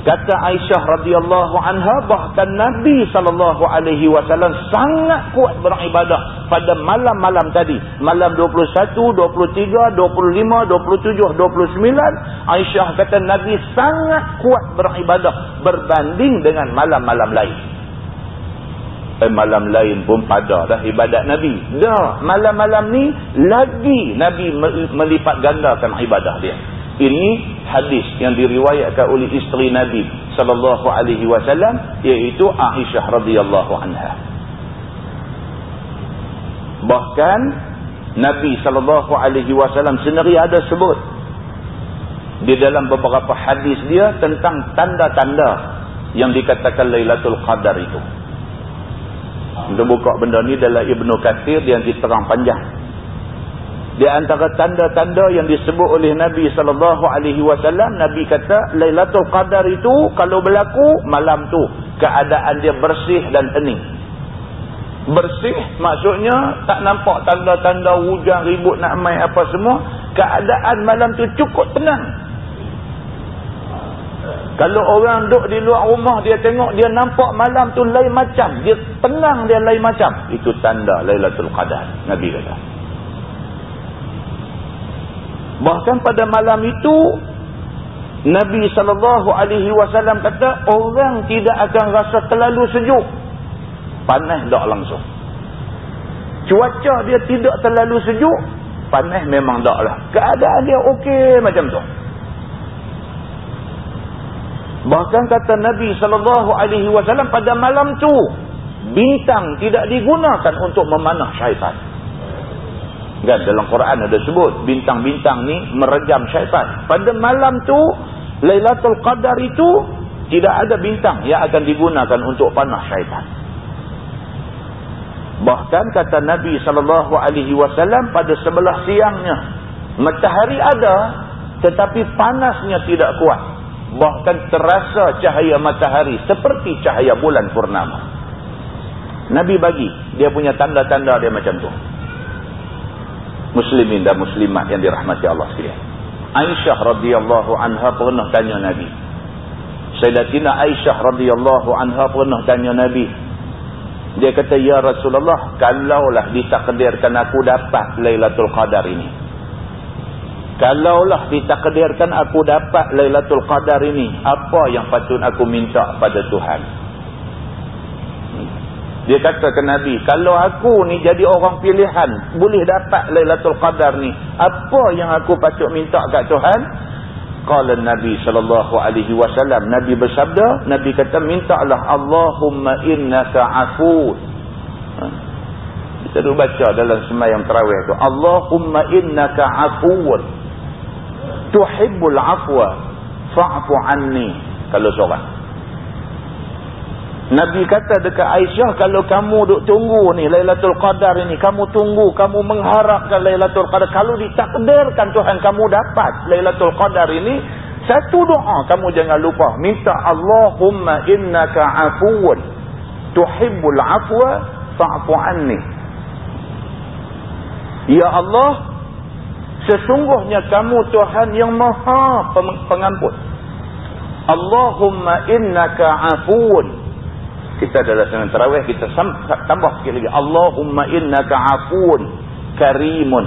Kata Aisyah radhiyallahu anha bahkan Nabi sallallahu alaihi wasallam sangat kuat beribadah pada malam-malam tadi. Malam 21, 23, 25, 27, 29. Aisyah kata Nabi sangat kuat beribadah berbanding dengan malam-malam lain. Eh, malam lain pun pada dah ibadat Nabi. Dah, malam-malam ni lagi Nabi melipat gandakan ibadah dia. Ini hadis yang diriwayatkan oleh isteri Nabi sallallahu alaihi wasallam iaitu Aisyah radhiyallahu anha. Bahkan Nabi sallallahu alaihi wasallam sendiri ada sebut di dalam beberapa hadis dia tentang tanda-tanda yang dikatakan Lailatul Qadar itu. Untuk buka benda ni dalam Ibnu Katsir dia diterang panjang. Di antara tanda-tanda yang disebut oleh Nabi sallallahu alaihi wasallam, Nabi kata Lailatul Qadar itu kalau berlaku malam tu keadaan dia bersih dan hening. Bersih maksudnya tak nampak tanda-tanda hujan ribut nak mai apa semua, keadaan malam tu cukup tenang. Kalau orang duduk di luar rumah dia tengok dia nampak malam tu lain macam, dia tenang dia lain macam, itu tanda Lailatul Qadar, Nabi kata. Bahkan pada malam itu Nabi SAW kata orang tidak akan rasa terlalu sejuk. Panas tak langsung. Cuaca dia tidak terlalu sejuk. Panas memang tak lah. Keadaan dia okey macam tu. Bahkan kata Nabi SAW pada malam tu bintang tidak digunakan untuk memanah syaitan. Kan dalam Quran ada sebut bintang-bintang ni merejam syaitan. Pada malam tu Lailatul Qadar itu tidak ada bintang yang akan digunakan untuk panah syaitan. Bahkan kata Nabi sallallahu alaihi wasallam pada sebelah siangnya matahari ada tetapi panasnya tidak kuat. Bahkan terasa cahaya matahari seperti cahaya bulan purnama. Nabi bagi dia punya tanda-tanda dia macam tu muslimin dan muslimat yang dirahmati Allah sekalian. Aisyah radhiyallahu anha pernah tanya Nabi. Sayyidatina Aisyah radhiyallahu anha pernah tanya Nabi. Dia kata, "Ya Rasulullah, kalaulah ditakdirkan aku dapat Lailatul Qadar ini. Kalaulah ditakdirkan aku dapat Lailatul Qadar ini, apa yang patut aku minta pada Tuhan?" Dia kata ke Nabi, kalau aku ni jadi orang pilihan, boleh dapat Lailatul Qadar ni, apa yang aku patut minta kat Tuhan? Qala Nabi sallallahu alaihi wasallam, Nabi bersabda, Nabi kata mintalah Allahumma innaka afuun. Ha? Kita dulu baca dalam sembahyang tarawih tu, Allahumma innaka afuun. Tuhibbul afwa fa'fu anni. Kalau seorang Nabi kata dekat Aisyah kalau kamu duk tunggu ni Lailatul Qadar ini kamu tunggu kamu mengharapkan Lailatul Qadar kalau ditakdirkan Tuhan kamu dapat Lailatul Qadar ini satu doa kamu jangan lupa minta Allahumma innaka afuwun tuhibbul afwa fa'fu anni Ya Allah Sesungguhnya kamu Tuhan yang maha pengampun. Allahumma innaka afuun. Kita dalam senang terawih, kita tambah sikit lagi. Allahumma innaka afuun karimun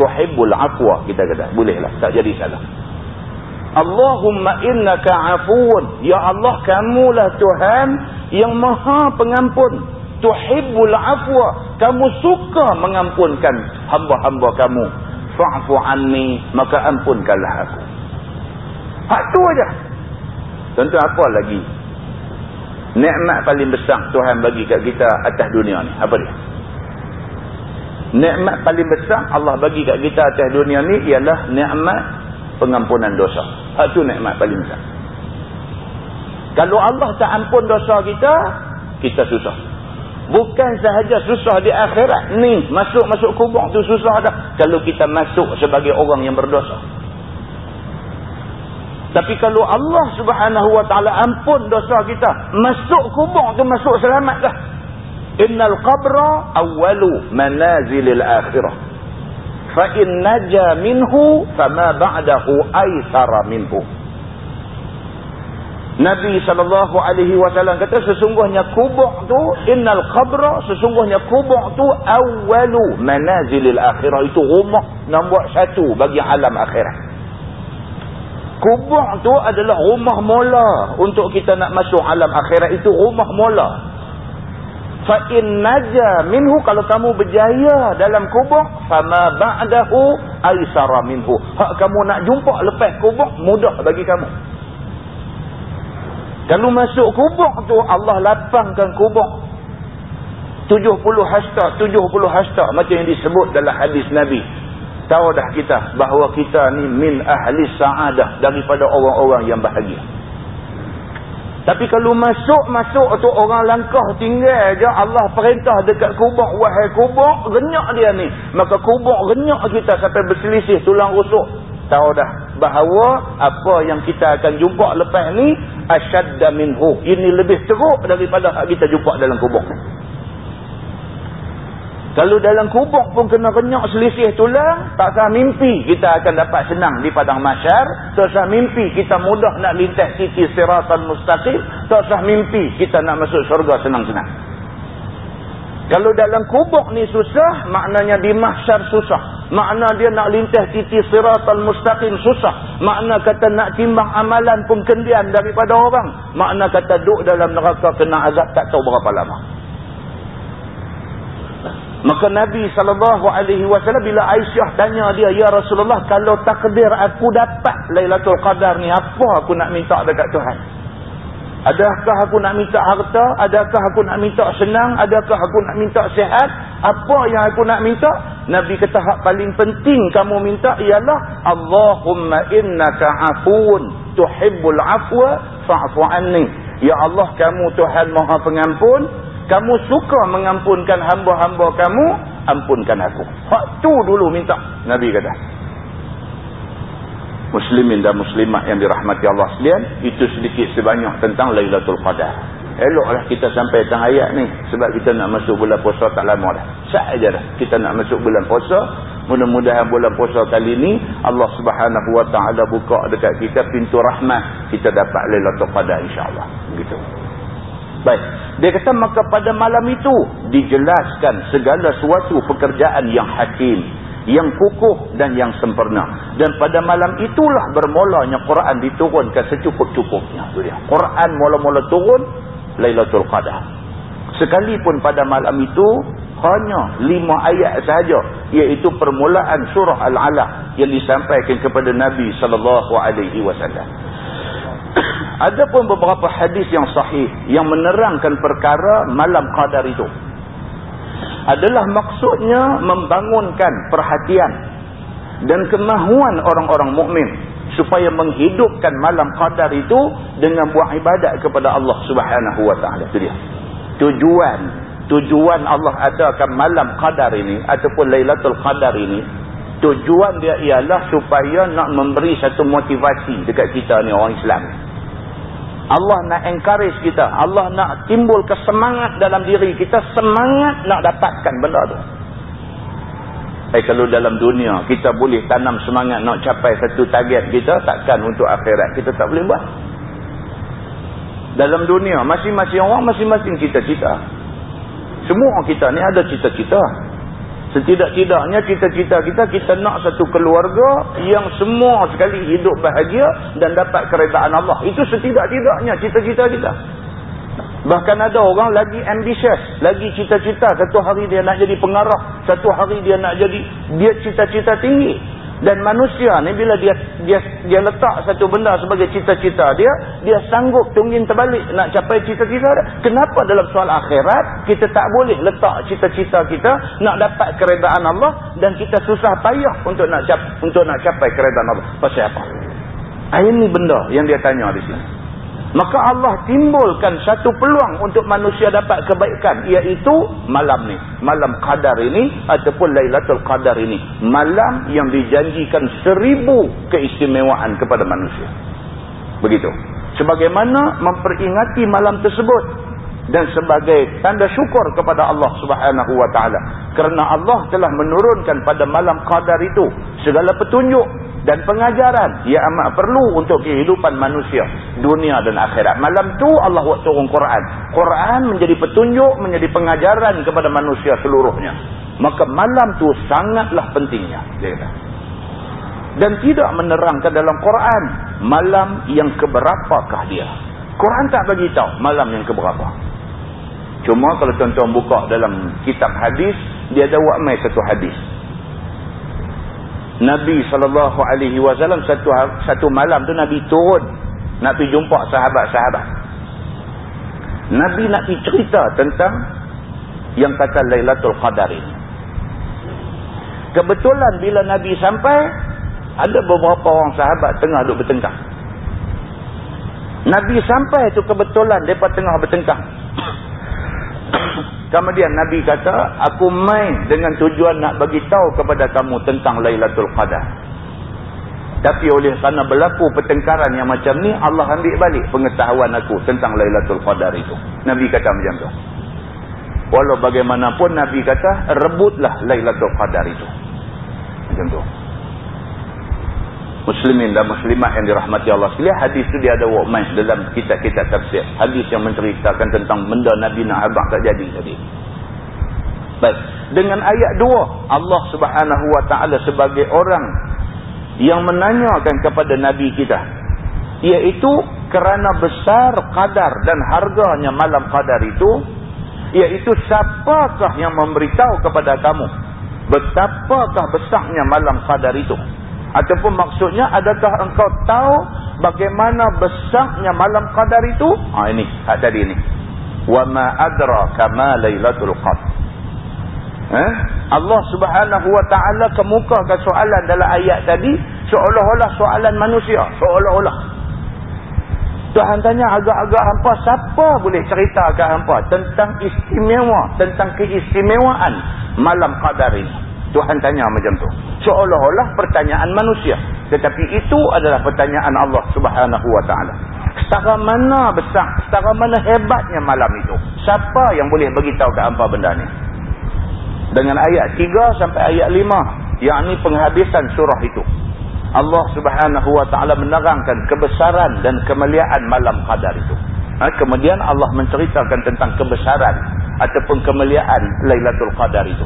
tuhibbul afwa. Kita kata, bolehlah. Tak jadi salah. Allahumma innaka afuun. Ya Allah, kamulah Tuhan yang maha pengampun. Tuhibbul afwa. Kamu suka mengampunkan hamba-hamba kamu. Fa'fu anni, maka ampunkanlah aku. Hak tu aja. Tentu apa lagi? Nikmat paling besar Tuhan bagi kat kita atas dunia ni. Apa dia? Nikmat paling besar Allah bagi kat kita atas dunia ni ialah nikmat pengampunan dosa. Itu nikmat paling besar. Kalau Allah tak ampun dosa kita, kita susah. Bukan sahaja susah di akhirat. Ni, masuk-masuk kubur tu susah dah. Kalau kita masuk sebagai orang yang berdosa. Tapi kalau Allah subhanahu wa ta'ala ampun dosa kita. Masuk kubur tu masuk selamat dah. Innal qabra awalu manazilil akhirah. Fa in naja minhu fama ba'dahu aisara minhu. Nabi SAW kata sesungguhnya kubur tu innal qabra sesungguhnya kubur tu awalu manazilil akhirah itu rumah nombor satu bagi alam akhirat. Kubur tu adalah rumah mula untuk kita nak masuk alam akhirat itu rumah mula. Fa in naja minhu kalau kamu berjaya dalam kubur fama ba'dahu aisara minhu. Hak kamu nak jumpa lepas kubur mudah bagi kamu. Kalau masuk kubur tu Allah lapangkan kubur 70 hasta 70 hasta macam yang disebut dalam hadis Nabi Tahu dah kita bahawa kita ni min ahli sa'adah daripada orang-orang yang bahagia. Tapi kalau masuk-masuk tu orang langkah tinggal je Allah perintah dekat kubur wahai kubur renyak dia ni. Maka kubur renyak kita sampai berselisih tulang rusuk. Tahu dah bahawa apa yang kita akan jumpa lepas ni asyadda minhu. Ini lebih teruk daripada kita jumpa dalam kubur. Kalau dalam kubur pun kena renyak selisih tulang, tak sah mimpi kita akan dapat senang di padang masyar. Tak sah mimpi kita mudah nak lintas titi siratan mustaqim. Tak sah mimpi kita nak masuk syurga senang-senang. Kalau dalam kubur ni susah, maknanya di mahsyar susah. Makna dia nak lintas titi siratan mustaqim susah. Makna kata nak timbang amalan pun kendian daripada orang. Makna kata duduk dalam neraka kena azab tak tahu berapa lama. Maka Nabi SAW bila Aisyah tanya dia, Ya Rasulullah, kalau takdir aku dapat Laylatul Qadar ni, apa aku nak minta dekat Tuhan? Adakah aku nak minta harta? Adakah aku nak minta senang? Adakah aku nak minta sihat? Apa yang aku nak minta? Nabi kata hak paling penting kamu minta ialah Allahumma innaka afun tuhibbul afwa fa'fu anni. Ya Allah kamu Tuhan Maha Pengampun, kamu suka mengampunkan hamba-hamba kamu, ampunkan aku. Hak tu dulu minta. Nabi kata. Muslimin dan muslimat yang dirahmati Allah sekalian, itu sedikit sebanyak tentang Lailatul Qadar. Eloklah kita sampai tengah ayat ni. Sebab kita nak masuk bulan puasa tak lama dah. Syak aja dah. Kita nak masuk bulan puasa. Mudah-mudahan bulan puasa kali ni, Allah subhanahu wa ta'ala buka dekat kita pintu rahmat. Kita dapat Lailatul Qadar insyaAllah. Begitu. Baik. Dia kata maka pada malam itu dijelaskan segala suatu pekerjaan yang hakim, yang kukuh dan yang sempurna. Dan pada malam itulah bermulanya Quran diturunkan secukup-cukupnya. Quran mula-mula turun Lailatul Qadar. Sekalipun pada malam itu hanya lima ayat sahaja iaitu permulaan surah Al-Alaq yang disampaikan kepada Nabi sallallahu alaihi wasallam. Ada pun beberapa hadis yang sahih yang menerangkan perkara malam qadar itu. Adalah maksudnya membangunkan perhatian dan kemahuan orang-orang mukmin supaya menghidupkan malam qadar itu dengan buat ibadat kepada Allah Subhanahu wa taala. Itu dia. Tujuan tujuan Allah adakan malam qadar ini ataupun Lailatul Qadar ini tujuan dia ialah supaya nak memberi satu motivasi dekat kita ni orang Islam. Allah nak encourage kita. Allah nak timbul kesemangat dalam diri kita. Semangat nak dapatkan benda tu. Eh kalau dalam dunia kita boleh tanam semangat nak capai satu target kita, takkan untuk akhirat kita tak boleh buat. Dalam dunia, masing-masing orang masing-masing cita-cita. Semua kita ni ada cita-cita. Setidak-tidaknya cita-cita kita, kita nak satu keluarga yang semua sekali hidup bahagia dan dapat keredaan Allah. Itu setidak-tidaknya cita-cita kita. Bahkan ada orang lagi ambitious, lagi cita-cita. Satu hari dia nak jadi pengarah, satu hari dia nak jadi, dia cita-cita tinggi. Dan manusia ni bila dia dia dia letak satu benda sebagai cita-cita dia, dia sanggup tunggin terbalik nak capai cita-cita dia. Kenapa dalam soal akhirat, kita tak boleh letak cita-cita kita nak dapat keredaan Allah dan kita susah payah untuk nak cap, untuk nak capai keredaan Allah. Pasal apa? Ini benda yang dia tanya di sini. Maka Allah timbulkan satu peluang untuk manusia dapat kebaikan. Iaitu malam ni. Malam qadar ini ataupun Lailatul Qadar ini. Malam yang dijanjikan seribu keistimewaan kepada manusia. Begitu. Sebagaimana memperingati malam tersebut. Dan sebagai tanda syukur kepada Allah subhanahu wa ta'ala. Kerana Allah telah menurunkan pada malam qadar itu. Segala petunjuk dan pengajaran ia amat perlu untuk kehidupan manusia dunia dan akhirat. Malam tu Allah buat turun Quran. Quran menjadi petunjuk menjadi pengajaran kepada manusia seluruhnya. Maka malam tu sangatlah pentingnya dia kata. Dan tidak menerangkan dalam Quran malam yang keberapakah dia. Quran tak bagi tahu malam yang keberapa cuma kalau tuan-tuan buka dalam kitab hadis dia ada buat mai satu hadis Nabi SAW satu satu malam tu Nabi turun nak pergi jumpa sahabat-sahabat. Nabi nak pergi cerita tentang yang kata Lailatul Qadar ini. Kebetulan bila Nabi sampai ada beberapa orang sahabat tengah duduk bertengkar. Nabi sampai tu kebetulan mereka tengah bertengkar. Kemudian Nabi kata, aku main dengan tujuan nak bagi tahu kepada kamu tentang Lailatul Qadar. Tapi oleh kerana berlaku pertengkaran yang macam ni, Allah ambil balik pengetahuan aku tentang Lailatul Qadar itu. Nabi kata macam tu. Walau bagaimanapun Nabi kata, rebutlah Lailatul Qadar itu. Macam tu muslimin dan muslimat yang dirahmati Allah. Sekalian hadis tu dia ada wakmai dalam kitab-kitab tafsir. Hadis yang menceritakan tentang benda Nabi nak abang tak jadi tadi. Baik. Dengan ayat dua Allah subhanahu wa ta'ala sebagai orang yang menanyakan kepada Nabi kita iaitu kerana besar kadar dan harganya malam kadar itu iaitu siapakah yang memberitahu kepada kamu betapakah besarnya malam kadar itu Ataupun maksudnya adakah engkau tahu bagaimana besarnya malam qadar itu? Ha ini, hak tadi ini. Wa ma adraka ma lailatul qadr. Eh? Allah Subhanahu wa taala kemukakan soalan dalam ayat tadi seolah-olah soalan manusia, seolah-olah. Tuhan tanya agak-agak hampa siapa boleh cerita ke hampa tentang istimewa, tentang keistimewaan malam qadar ini? Tuhan tanya macam tu. Seolah-olah pertanyaan manusia. Tetapi itu adalah pertanyaan Allah subhanahu wa ta'ala. Setara mana besar, setara mana hebatnya malam itu. Siapa yang boleh beritahu ke apa benda ni? Dengan ayat 3 sampai ayat 5. Yang ini penghabisan surah itu. Allah subhanahu wa ta'ala menerangkan kebesaran dan kemuliaan malam qadar itu. Ha, kemudian Allah menceritakan tentang kebesaran ataupun kemuliaan Lailatul Qadar itu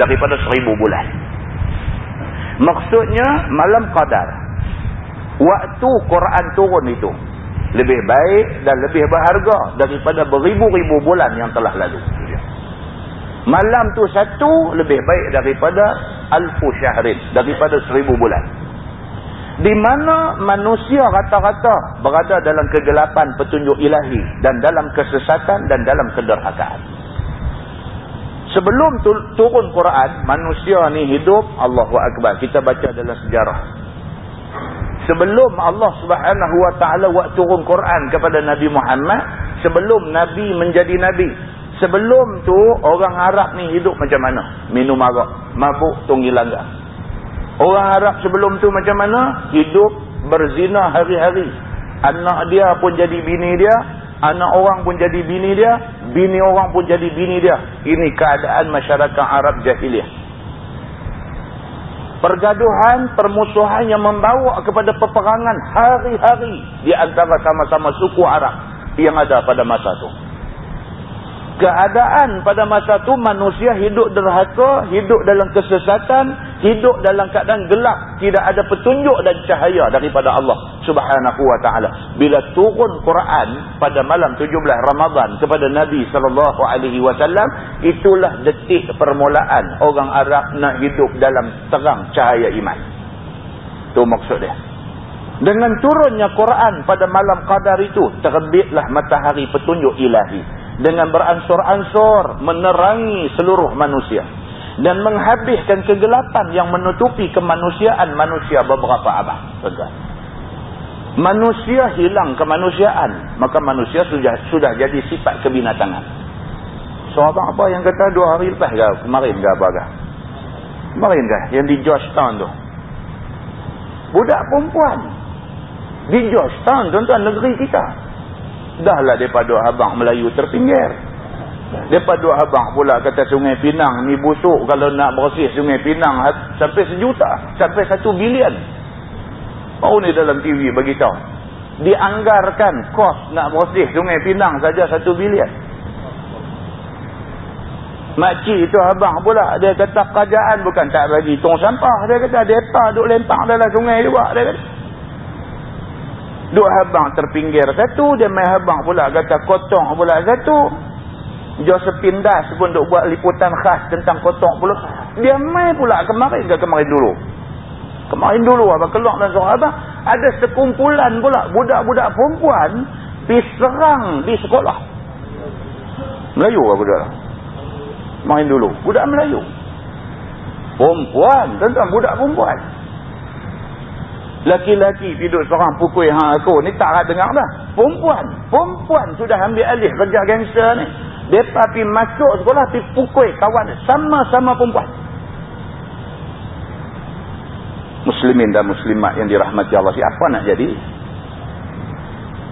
daripada seribu bulan. Maksudnya malam qadar. Waktu Quran turun itu lebih baik dan lebih berharga daripada beribu-ribu bulan yang telah lalu. Malam tu satu lebih baik daripada alfu syahrin, daripada seribu bulan. Di mana manusia rata-rata berada dalam kegelapan petunjuk ilahi dan dalam kesesatan dan dalam kederhakaan. Sebelum turun Quran, manusia ni hidup, Allahu Akbar. Kita baca dalam sejarah. Sebelum Allah subhanahu wa ta'ala buat turun Quran kepada Nabi Muhammad, sebelum Nabi menjadi Nabi, sebelum tu orang Arab ni hidup macam mana? Minum arak, mabuk, tunggil langgar. Orang Arab sebelum tu macam mana? Hidup berzina hari-hari. Anak dia pun jadi bini dia, anak orang pun jadi bini dia, bini orang pun jadi bini dia. Ini keadaan masyarakat Arab jahiliah. Pergaduhan, permusuhan yang membawa kepada peperangan hari-hari di antara sama-sama suku Arab yang ada pada masa itu keadaan pada masa tu manusia hidup derhaka, hidup dalam kesesatan, hidup dalam keadaan gelap, tidak ada petunjuk dan cahaya daripada Allah Subhanahu wa taala. Bila turun Quran pada malam 17 Ramadan kepada Nabi sallallahu alaihi wasallam, itulah detik permulaan orang Arab nak hidup dalam terang cahaya iman. Tu maksud dia. Dengan turunnya Quran pada malam qadar itu, terbitlah matahari petunjuk ilahi dengan beransur-ansur menerangi seluruh manusia dan menghabiskan kegelapan yang menutupi kemanusiaan manusia beberapa abad. Tegas. Manusia hilang kemanusiaan, maka manusia sudah sudah jadi sifat kebinatangan. Sahabat apa yang kata dua hari lepas ke kemarin ke apa ke? Kemarin ke yang di Georgetown tu. Budak perempuan di Georgetown tuan-tuan negeri kita Dahlah dua abang Melayu terpinggir. Mereka dua abang pula kata sungai Pinang ni busuk kalau nak bersih sungai Pinang sampai sejuta. Sampai satu bilion. Baru ni dalam TV beritahu. Dianggarkan kos nak bersih sungai Pinang saja satu bilion. Makcik itu abang pula. Dia kata kerajaan bukan tak bagi tong sampah. Dia kata mereka duk lempang dalam sungai juga. Dia kata. Duk habang terpinggir satu. Dia main habang pula kata kotong pula satu. Josephine Das pun duk buat liputan khas tentang kotong pula. Dia main pula kemarin ke kemarin dulu. Kemarin dulu apa keluar dan seorang abang. Ada sekumpulan pula budak-budak perempuan. Pergi serang di sekolah. Melayu lah budak. Main dulu. Budak Melayu. Perempuan. Tentang budak perempuan. Laki-laki tidur seorang pukul hang aku ni tak ada dengar dah. Perempuan, perempuan sudah ambil alih kerja gangster ni. Depa pi masuk sekolah pi pukul kawan sama-sama perempuan. Muslimin dan muslimat yang dirahmati Allah siapa nak jadi?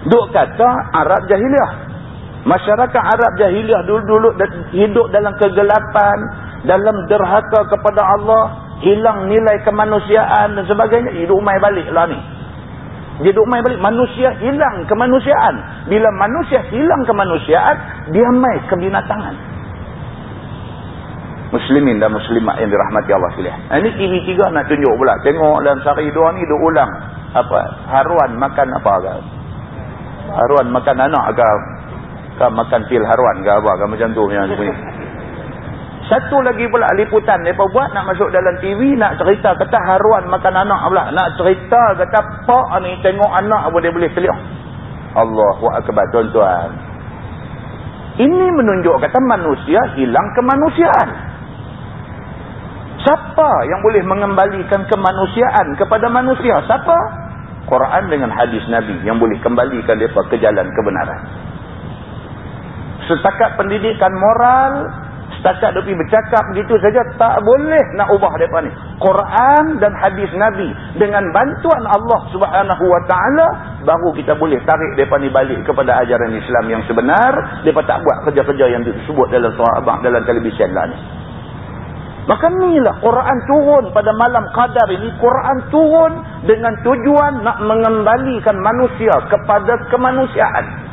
Duk kata Arab jahiliah. Masyarakat Arab jahiliah dulu-dulu hidup dalam kegelapan, dalam derhaka kepada Allah, hilang nilai kemanusiaan dan sebagainya hidup mai baliklah ni. Hidup mai balik manusia hilang kemanusiaan. Bila manusia hilang kemanusiaan dia mai kebinatangan. Muslimin dan muslimat yang dirahmati Allah sekalian. Ini TV3 nak tunjuk pula. Tengok dalam sehari dua ni duk ulang. Apa? Haruan makan apa ke haruan makan anak ke? Ke makan pil haruan ke apa? Ke macam tu yang punya satu lagi pula liputan mereka buat nak masuk dalam TV nak cerita kata haruan makan anak pula. Nak cerita kata pak ni tengok anak pun dia boleh keliah. Allahu Akbar tuan-tuan. Ini menunjuk kata manusia hilang kemanusiaan. Siapa yang boleh mengembalikan kemanusiaan kepada manusia? Siapa? Quran dengan hadis Nabi yang boleh kembalikan mereka ke jalan kebenaran. Setakat pendidikan moral, Setakat dia bercakap begitu saja tak boleh nak ubah depa ni. Quran dan hadis Nabi dengan bantuan Allah Subhanahu wa taala baru kita boleh tarik depa ni balik kepada ajaran Islam yang sebenar. Depa tak buat kerja-kerja yang disebut dalam surah abang dalam televisyen lah ni. Maka inilah Quran turun pada malam qadar ini. Quran turun dengan tujuan nak mengembalikan manusia kepada kemanusiaan.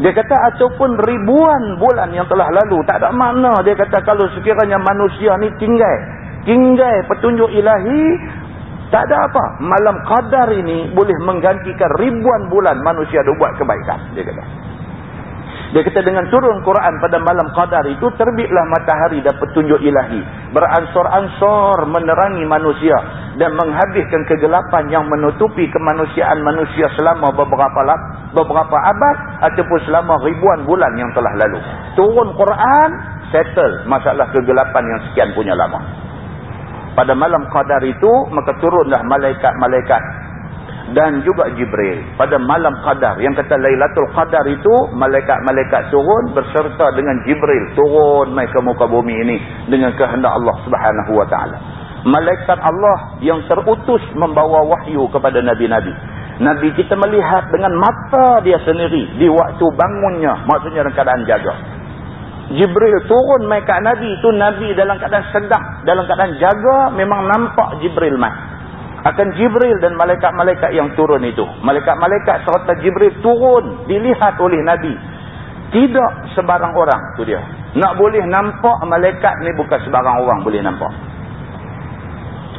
Dia kata ataupun ribuan bulan yang telah lalu. Tak ada makna dia kata kalau sekiranya manusia ni tinggal. Tinggal petunjuk ilahi. Tak ada apa. Malam qadar ini boleh menggantikan ribuan bulan manusia ada buat kebaikan. Dia kata. Dia kata dengan turun Quran pada malam qadar itu terbitlah matahari dan petunjuk ilahi. Beransur-ansur menerangi manusia dan menghabiskan kegelapan yang menutupi kemanusiaan manusia selama beberapa beberapa abad ataupun selama ribuan bulan yang telah lalu. Turun Quran, settle masalah kegelapan yang sekian punya lama. Pada malam qadar itu maka turunlah malaikat-malaikat dan juga Jibril. Pada malam qadar. Yang kata Lailatul Qadar itu malaikat-malaikat turun berserta dengan Jibril. Turun mai ke muka bumi ini dengan kehendak Allah Subhanahu wa taala. Malaikat Allah yang terutus membawa wahyu kepada nabi-nabi. Nabi kita melihat dengan mata dia sendiri di waktu bangunnya. Maksudnya dalam keadaan jaga. Jibril turun mai kat Nabi. Tu Nabi dalam keadaan sedang, dalam keadaan jaga memang nampak Jibril mai. Akan Jibril dan malaikat-malaikat yang turun itu. Malaikat-malaikat serta Jibril turun dilihat oleh Nabi. Tidak sebarang orang tu dia. Nak boleh nampak malaikat ni bukan sebarang orang boleh nampak.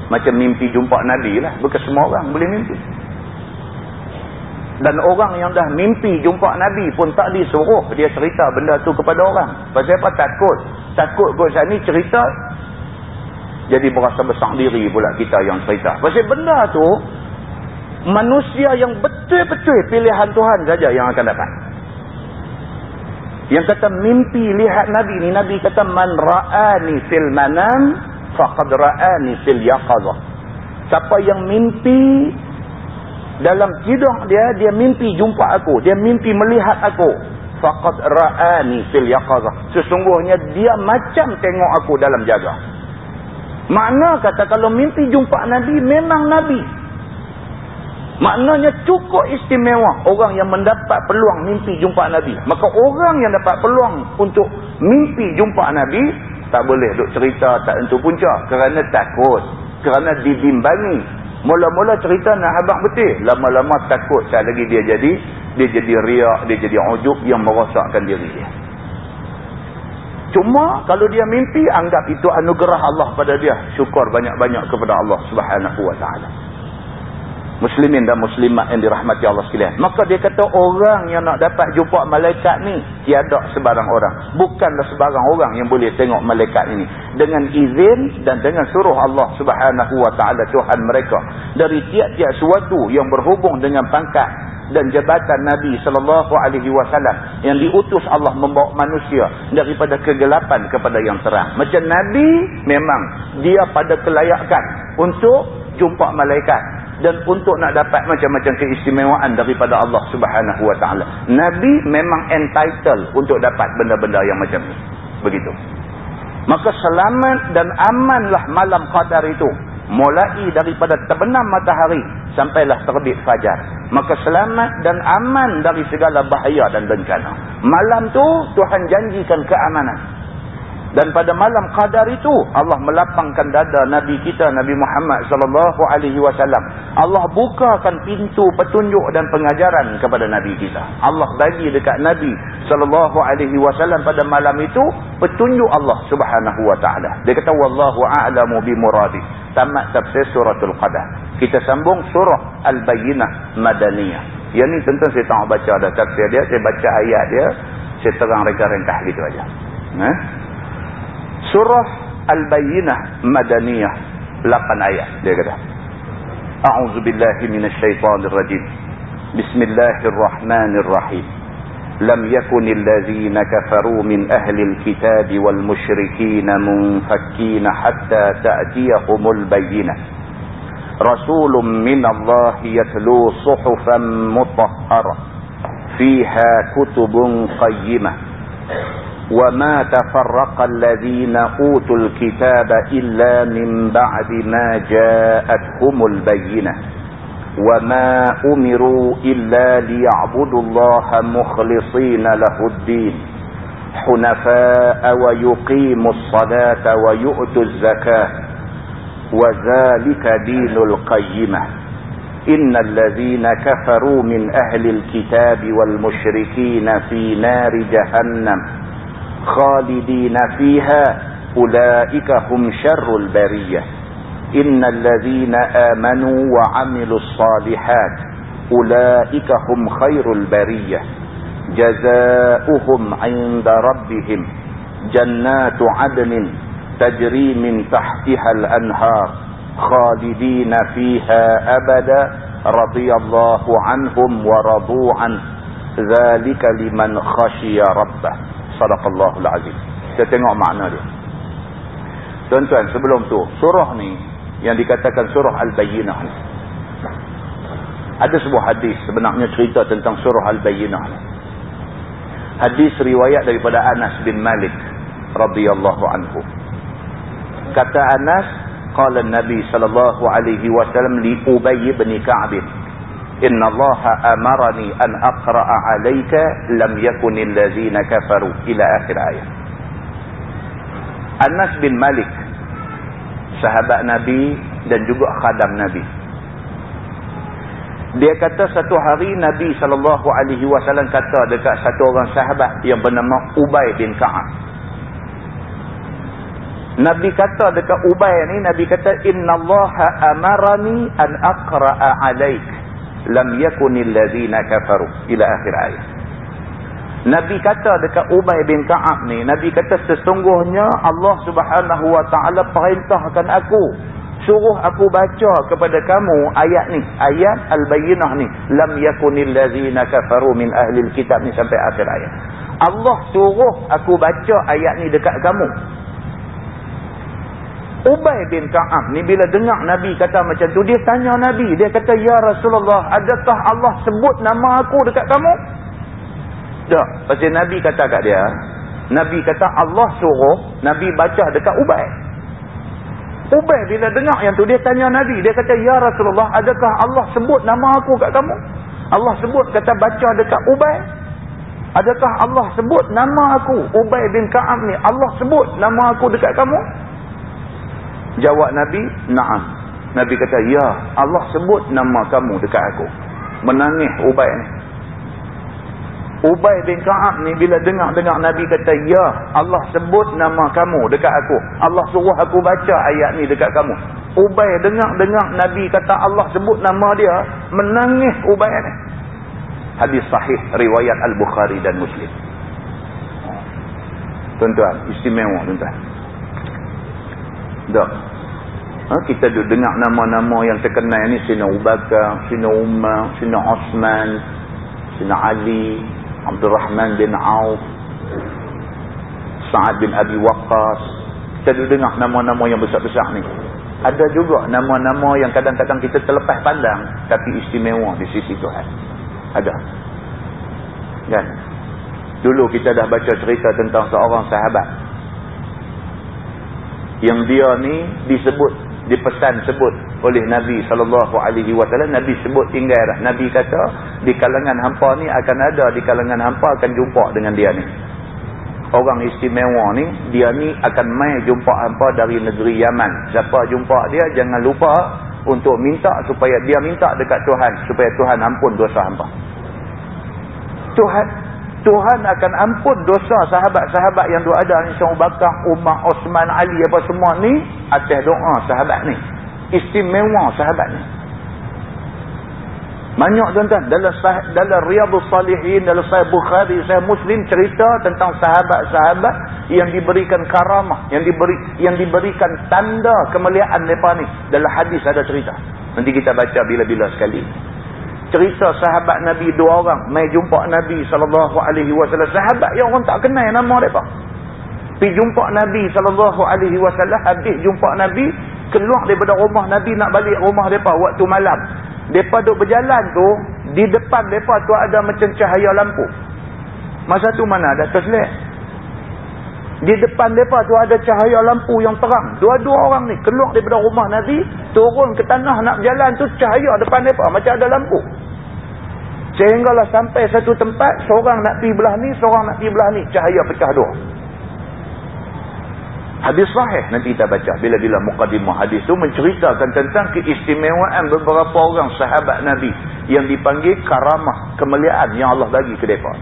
Macam mimpi jumpa Nabi lah. Bukan semua orang boleh mimpi. Dan orang yang dah mimpi jumpa Nabi pun tak disuruh dia cerita benda tu kepada orang. Pasal apa? Takut. Takut kot saat ni cerita. Jadi berasa besar diri pula kita yang cerita. Pasal benda tu, manusia yang betul-betul pilihan Tuhan saja yang akan dapat. Yang kata mimpi lihat Nabi ni, Nabi kata, Man ra'ani fil manam, faqad ra'ani fil yaqazah. Siapa yang mimpi dalam tidur dia dia mimpi jumpa aku dia mimpi melihat aku faqad ra'ani fil yaqazah sesungguhnya dia macam tengok aku dalam jaga makna kata kalau mimpi jumpa nabi memang nabi maknanya cukup istimewa orang yang mendapat peluang mimpi jumpa nabi maka orang yang dapat peluang untuk mimpi jumpa nabi tak boleh duk cerita tak tentu punca kerana takut kerana dibimbangi Mula-mula cerita nak habang betul. Lama-lama takut sekali lagi dia jadi. Dia jadi riak, dia jadi ujub yang merosakkan diri dia. Cuma kalau dia mimpi, anggap itu anugerah Allah pada dia. Syukur banyak-banyak kepada Allah subhanahu wa ta'ala muslimin dan muslimat yang dirahmati Allah sekalian. Maka dia kata orang yang nak dapat jumpa malaikat ni tiada sebarang orang. Bukanlah sebarang orang yang boleh tengok malaikat ini dengan izin dan dengan suruh Allah Subhanahu wa taala Tuhan mereka dari tiap-tiap sesuatu yang berhubung dengan pangkat dan jabatan Nabi sallallahu alaihi wasallam yang diutus Allah membawa manusia daripada kegelapan kepada yang terang. Macam Nabi memang dia pada kelayakan untuk jumpa malaikat dan untuk nak dapat macam-macam keistimewaan daripada Allah Subhanahu Wa Taala. Nabi memang entitled untuk dapat benda-benda yang macam ni. Begitu. Maka selamat dan amanlah malam qadar itu mulai daripada terbenam matahari sampailah terbit fajar. Maka selamat dan aman dari segala bahaya dan bencana. Malam tu Tuhan janjikan keamanan. Dan pada malam qadar itu Allah melapangkan dada Nabi kita Nabi Muhammad sallallahu alaihi wasallam. Allah bukakan pintu petunjuk dan pengajaran kepada nabi kita. Allah bagi dekat Nabi sallallahu alaihi wasallam pada malam itu petunjuk Allah Subhanahu wa taala. Dia kata wallahu a'lamu bi muradi. Tamat tafsir suratul qadar. Kita sambung surah Al-Bayyinah Madaniyah. Yang ni tentang saya tak baca dah tafsir dia, saya baca ayat dia, saya terang reka-rengkah gitu aja. Eh? Surah Al-Bayyinah Madaniyah 8 ayat dia kata. A'udzu billahi minasyaitonir rajim. Bismillahirrahmanirrahim. Lam yakunil ladzina kafaru min ahli al-kitab wal musyrikin munfakkin hatta ta'tiyahumul bayyinah. Rasulun min Allah yatlu suhufan mutahharah fiha kutubun qayyimah وما تفرق الذين أوتوا الكتاب إلا من بعد ما جاءتهم البينة وما أمروا إلا ليعبدوا الله مخلصين له الدين حنفاء ويقيموا الصلاة ويؤتوا الزكاة وذلك دين القيمة إن الذين كفروا من أهل الكتاب والمشركين في نار جهنم خالدين فيها أولئك هم شر البرية. إن الذين آمنوا وعملوا الصالحات أولئك هم خير البرية. جزاؤهم عند ربهم جنات عدن تجري من تحتها الأنهار خالدين فيها أبدا. رضي الله عنهم ورضوا عنه. ذلك لمن خشي ربه. Sadaqallahul azim. Kita tengok makna dia. Tuan-tuan, sebelum tu, surah ni yang dikatakan surah Al-Bayyinah. Ada sebuah hadis sebenarnya cerita tentang surah Al-Bayyinah. Hadis riwayat daripada Anas bin Malik radhiyallahu anhu. Kata Anas, qala Nabi sallallahu alaihi wasallam li Ubay bin Ka'b inna allaha amarani an aqra'a alayka lam yakunil ladzina kafaru ila akhir ayat Anas bin Malik. Sahabat Nabi dan juga khadam Nabi. Dia kata satu hari Nabi SAW kata dekat satu orang sahabat yang bernama Ubay bin Ka'ab. Nabi kata dekat Ubay ni, Nabi kata, Inna Allah amarani an aqra'a alaik. Lam yakunil ladhina kafaru. Ila akhir ayat. Nabi kata dekat Ubay bin Ka'ab ni, Nabi kata sesungguhnya Allah subhanahu wa ta'ala perintahkan aku suruh aku baca kepada kamu ayat ni ayat al-bayyinah ni lam yakunil ladzina kafaru min ahli kitab ni sampai akhir ayat Allah suruh aku baca ayat ni dekat kamu Ubay bin Ka'ab ni bila dengar Nabi kata macam tu dia tanya Nabi dia kata ya Rasulullah adakah Allah sebut nama aku dekat kamu tak pasal Nabi kata kat dia Nabi kata Allah suruh Nabi baca dekat Ubay Ubay bila dengar yang tu dia tanya Nabi. Dia kata, Ya Rasulullah, adakah Allah sebut nama aku kat kamu? Allah sebut, kata baca dekat Ubay. Adakah Allah sebut nama aku, Ubay bin Ka'am ni? Allah sebut nama aku dekat kamu? Jawab Nabi, Naam. Nabi kata, Ya, Allah sebut nama kamu dekat aku. Menangis Ubay ni. Ubay bin Ka'ab ni bila dengar-dengar Nabi kata, Ya Allah sebut nama kamu dekat aku. Allah suruh aku baca ayat ni dekat kamu. Ubay dengar-dengar Nabi kata Allah sebut nama dia, menangis Ubay ni. Hadis sahih riwayat Al-Bukhari dan Muslim. Tuan-tuan, istimewa tuan-tuan. Tak. Ha, kita duduk dengar nama-nama yang terkenal ni. Sina Ubaqah, Sina Umar, Sina Osman, Sina Ali, Abdul Rahman bin Auf Sa'ad bin Abi Waqqas. Kita dengar nama-nama yang besar-besar ni. Ada juga nama-nama yang kadang-kadang kita terlepas pandang tapi istimewa di sisi Tuhan. Ada. Kan? Dulu kita dah baca cerita tentang seorang sahabat yang dia ni disebut dipesan sebut oleh Nabi SAW. Nabi sebut tinggal dah. Nabi kata, di kalangan hampa ni akan ada, di kalangan hampa akan jumpa dengan dia ni. Orang istimewa ni, dia ni akan mai jumpa hampa dari negeri Yaman. Siapa jumpa dia, jangan lupa untuk minta supaya dia minta dekat Tuhan. Supaya Tuhan ampun dosa hampa. Tuhan Tuhan akan ampun dosa sahabat-sahabat yang dua ada ni Syekh Bakar, Umar, Osman, Ali apa semua ni atas doa sahabat ni. Istimewa sahabat ni. Banyak tuan-tuan dalam dalam Riyadhus Salihin, dalam Sahih Bukhari, Sahih Muslim cerita tentang sahabat-sahabat yang diberikan karamah, yang diberi yang diberikan tanda kemuliaan depa ni. Dalam hadis ada cerita. Nanti kita baca bila-bila sekali cerita sahabat Nabi dua orang mai jumpa Nabi sallallahu alaihi wasallam sahabat yang orang tak kenal nama depa pi jumpa Nabi sallallahu alaihi wasallam habis jumpa Nabi keluar daripada rumah Nabi nak balik rumah depa waktu malam depa duk berjalan tu di depan depa tu ada macam cahaya lampu masa tu mana ada taslik di depan mereka tu ada cahaya lampu yang terang. Dua-dua orang ni keluar daripada rumah Nabi. Turun ke tanah nak berjalan tu cahaya depan mereka. Macam ada lampu. Sehinggalah sampai satu tempat. Seorang nak pergi belah ni. Seorang nak pergi belah ni. Cahaya pecah dua. Hadis sahih nanti kita baca. Bila-bila mukadimah hadis tu menceritakan tentang keistimewaan beberapa orang sahabat Nabi. Yang dipanggil karamah kemuliaan yang Allah bagi ke mereka.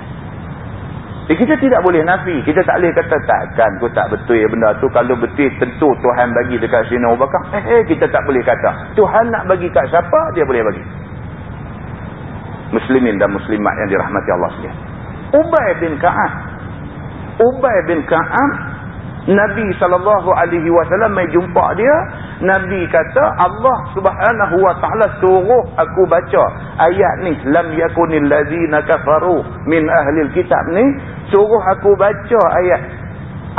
Eh, kita tidak boleh nafi. Kita tak boleh kata takkan aku tak betul benda tu. Kalau betul tentu Tuhan bagi dekat sini. Eh, eh kita tak boleh kata. Tuhan nak bagi kat siapa dia boleh bagi. Muslimin dan muslimat yang dirahmati Allah sekalian. Ubay bin Ka'ab. Ubay bin Ka'ab Nabi SAW mai jumpa dia. Nabi kata Allah subhanahu wa ta'ala suruh aku baca ayat ni. Lam yakunil ladhina kafaru min ahlil kitab ni. Suruh aku baca ayat.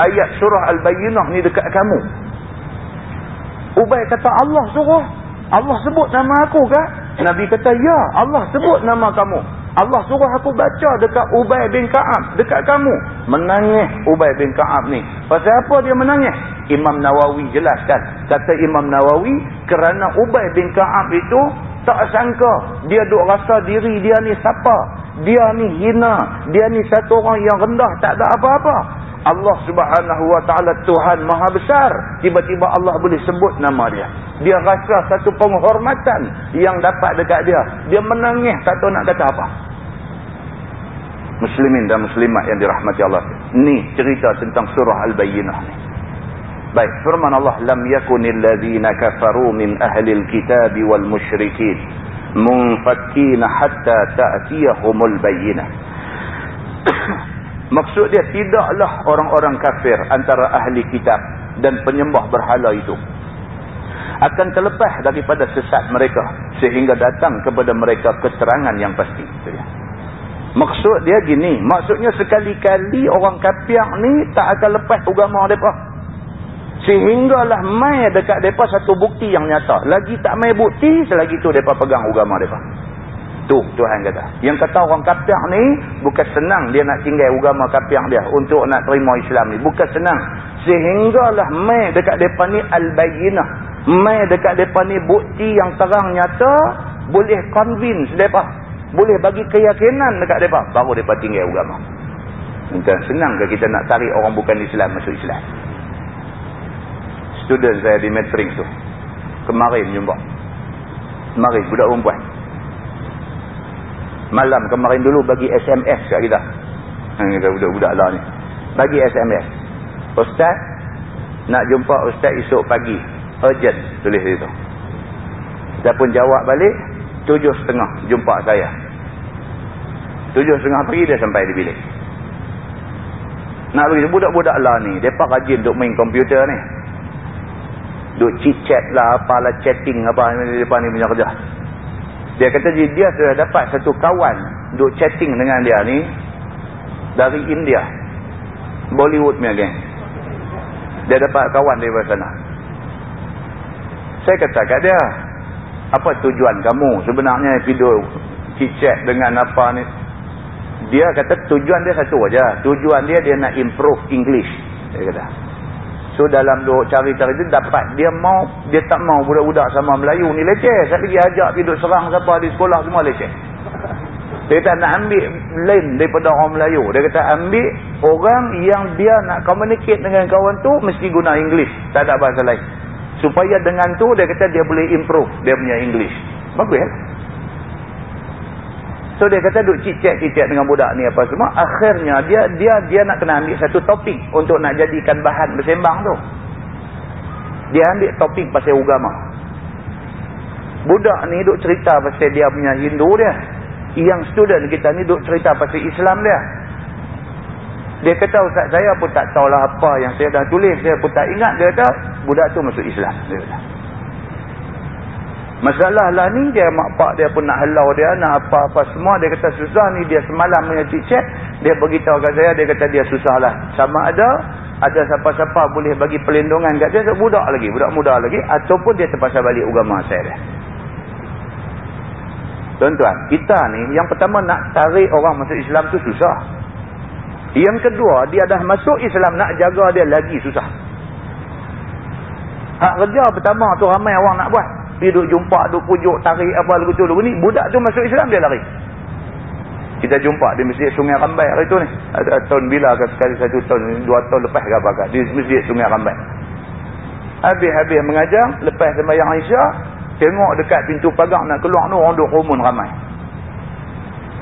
Ayat surah Al-Bayyinah ni dekat kamu. Ubay kata Allah suruh. Allah sebut nama aku kah? Nabi kata ya Allah sebut nama kamu. Allah suruh aku baca dekat Ubay bin Ka'ab. Dekat kamu. Menangis Ubay bin Ka'ab ni. Pasal apa dia menangis? Imam Nawawi jelaskan. Kata Imam Nawawi. Kerana Ubay bin Ka'ab itu. Tak sangka. Dia duk rasa diri dia ni siapa. Dia ni hina. Dia ni satu orang yang rendah. Tak ada apa-apa. Allah subhanahu wa ta'ala Tuhan maha besar. Tiba-tiba Allah boleh sebut nama dia. Dia rasa satu penghormatan yang dapat dekat dia. Dia menangis tak tahu nak kata apa. Muslimin dan muslimat yang dirahmati Allah. Ni cerita tentang surah Al-Bayyinah ni. Baik, firman Allah lam yakunil ladzina kafaru min ahli al-kitab wal musyrikin munfakkin hatta ta'tiyahumul bayyinah. [COUGHS] Maksud dia tidaklah orang-orang kafir antara ahli kitab dan penyembah berhala itu akan terlepas daripada sesat mereka sehingga datang kepada mereka keterangan yang pasti. Maksud dia gini, maksudnya sekali-kali orang kafir ni tak akan lepas agama depa. Sehinggalah mai dekat depa satu bukti yang nyata. Lagi tak mai bukti selagi tu depa pegang agama depa. Tu Tuhan kata. Yang kata orang kafir ni bukan senang dia nak tinggal agama kafir dia untuk nak terima Islam ni. Bukan senang. Sehinggalah mai dekat depa ni al-bayyinah. Mai dekat depa ni bukti yang terang nyata boleh convince depa. Boleh bagi keyakinan dekat depa baru depa tinggal agama. Bukan senang ke kita nak tarik orang bukan Islam masuk Islam. Student saya di Matrix tu. Kemarin jumpa. Kemarin budak perempuan malam kemarin dulu bagi SMS kat kita. Ha, kita budak-budak lah ni. Bagi SMS. Ustaz, nak jumpa Ustaz esok pagi. Urgent, tulis itu. Kita pun jawab balik, tujuh setengah jumpa saya. Tujuh setengah pagi dia sampai di bilik. Nak begitu, budak-budak lah ni, mereka rajin duk main komputer ni. Duk chit-chat lah, apalah chatting apa, mereka ni punya kerja. Dia kata dia sudah dapat satu kawan duk chatting dengan dia ni dari India. Bollywood punya geng. Dia dapat kawan dari sana. Saya kata kat dia, apa tujuan kamu sebenarnya video chat dengan apa ni? Dia kata tujuan dia satu aja. Tujuan dia dia nak improve English. Dia kata. So dalam duk cari-cari tu dapat dia mau dia tak mau budak-budak sama Melayu ni leceh. Saya pergi ajak pergi duk serang siapa di sekolah semua leceh. Dia kata nak ambil lain daripada orang Melayu. Dia kata ambil orang yang dia nak communicate dengan kawan tu mesti guna English. Tak ada bahasa lain. Supaya dengan tu dia kata dia boleh improve dia punya English. Bagus ya? So dia kata duk cicit-cicit dengan budak ni apa semua. Akhirnya dia dia dia nak kena ambil satu topik untuk nak jadikan bahan bersembang tu. Dia ambil topik pasal agama. Budak ni duk cerita pasal dia punya Hindu dia. Yang student kita ni duk cerita pasal Islam dia. Dia kata ustaz saya pun tak tahulah apa yang saya dah tulis. Saya pun tak ingat. Dia kata budak tu masuk Islam. Dia kata. Masalah lah ni dia mak pak dia pun nak halau dia nak apa-apa semua. Dia kata susah ni dia semalam punya cik dia beritahu kat saya dia kata dia susah lah sama ada ada siapa-siapa boleh bagi pelindungan kat dia budak lagi budak muda lagi ataupun dia terpaksa balik agama saya dia. Tuan-tuan kita ni yang pertama nak tarik orang masuk Islam tu susah. Yang kedua dia dah masuk Islam nak jaga dia lagi susah. Hak kerja pertama tu ramai orang nak buat dia duk jumpa, duk pujuk, tarik apa lagu tu lagu ni. Budak tu masuk Islam, dia lari. Kita jumpa di masjid Sungai Rambai hari tu ni. Ada tahun bila ke sekali satu tahun, dua tahun lepas ke apa Di masjid Sungai Rambai. Habis-habis mengajar, lepas sembahyang Aisyah, tengok dekat pintu pagar nak keluar tu, orang duk rumun ramai.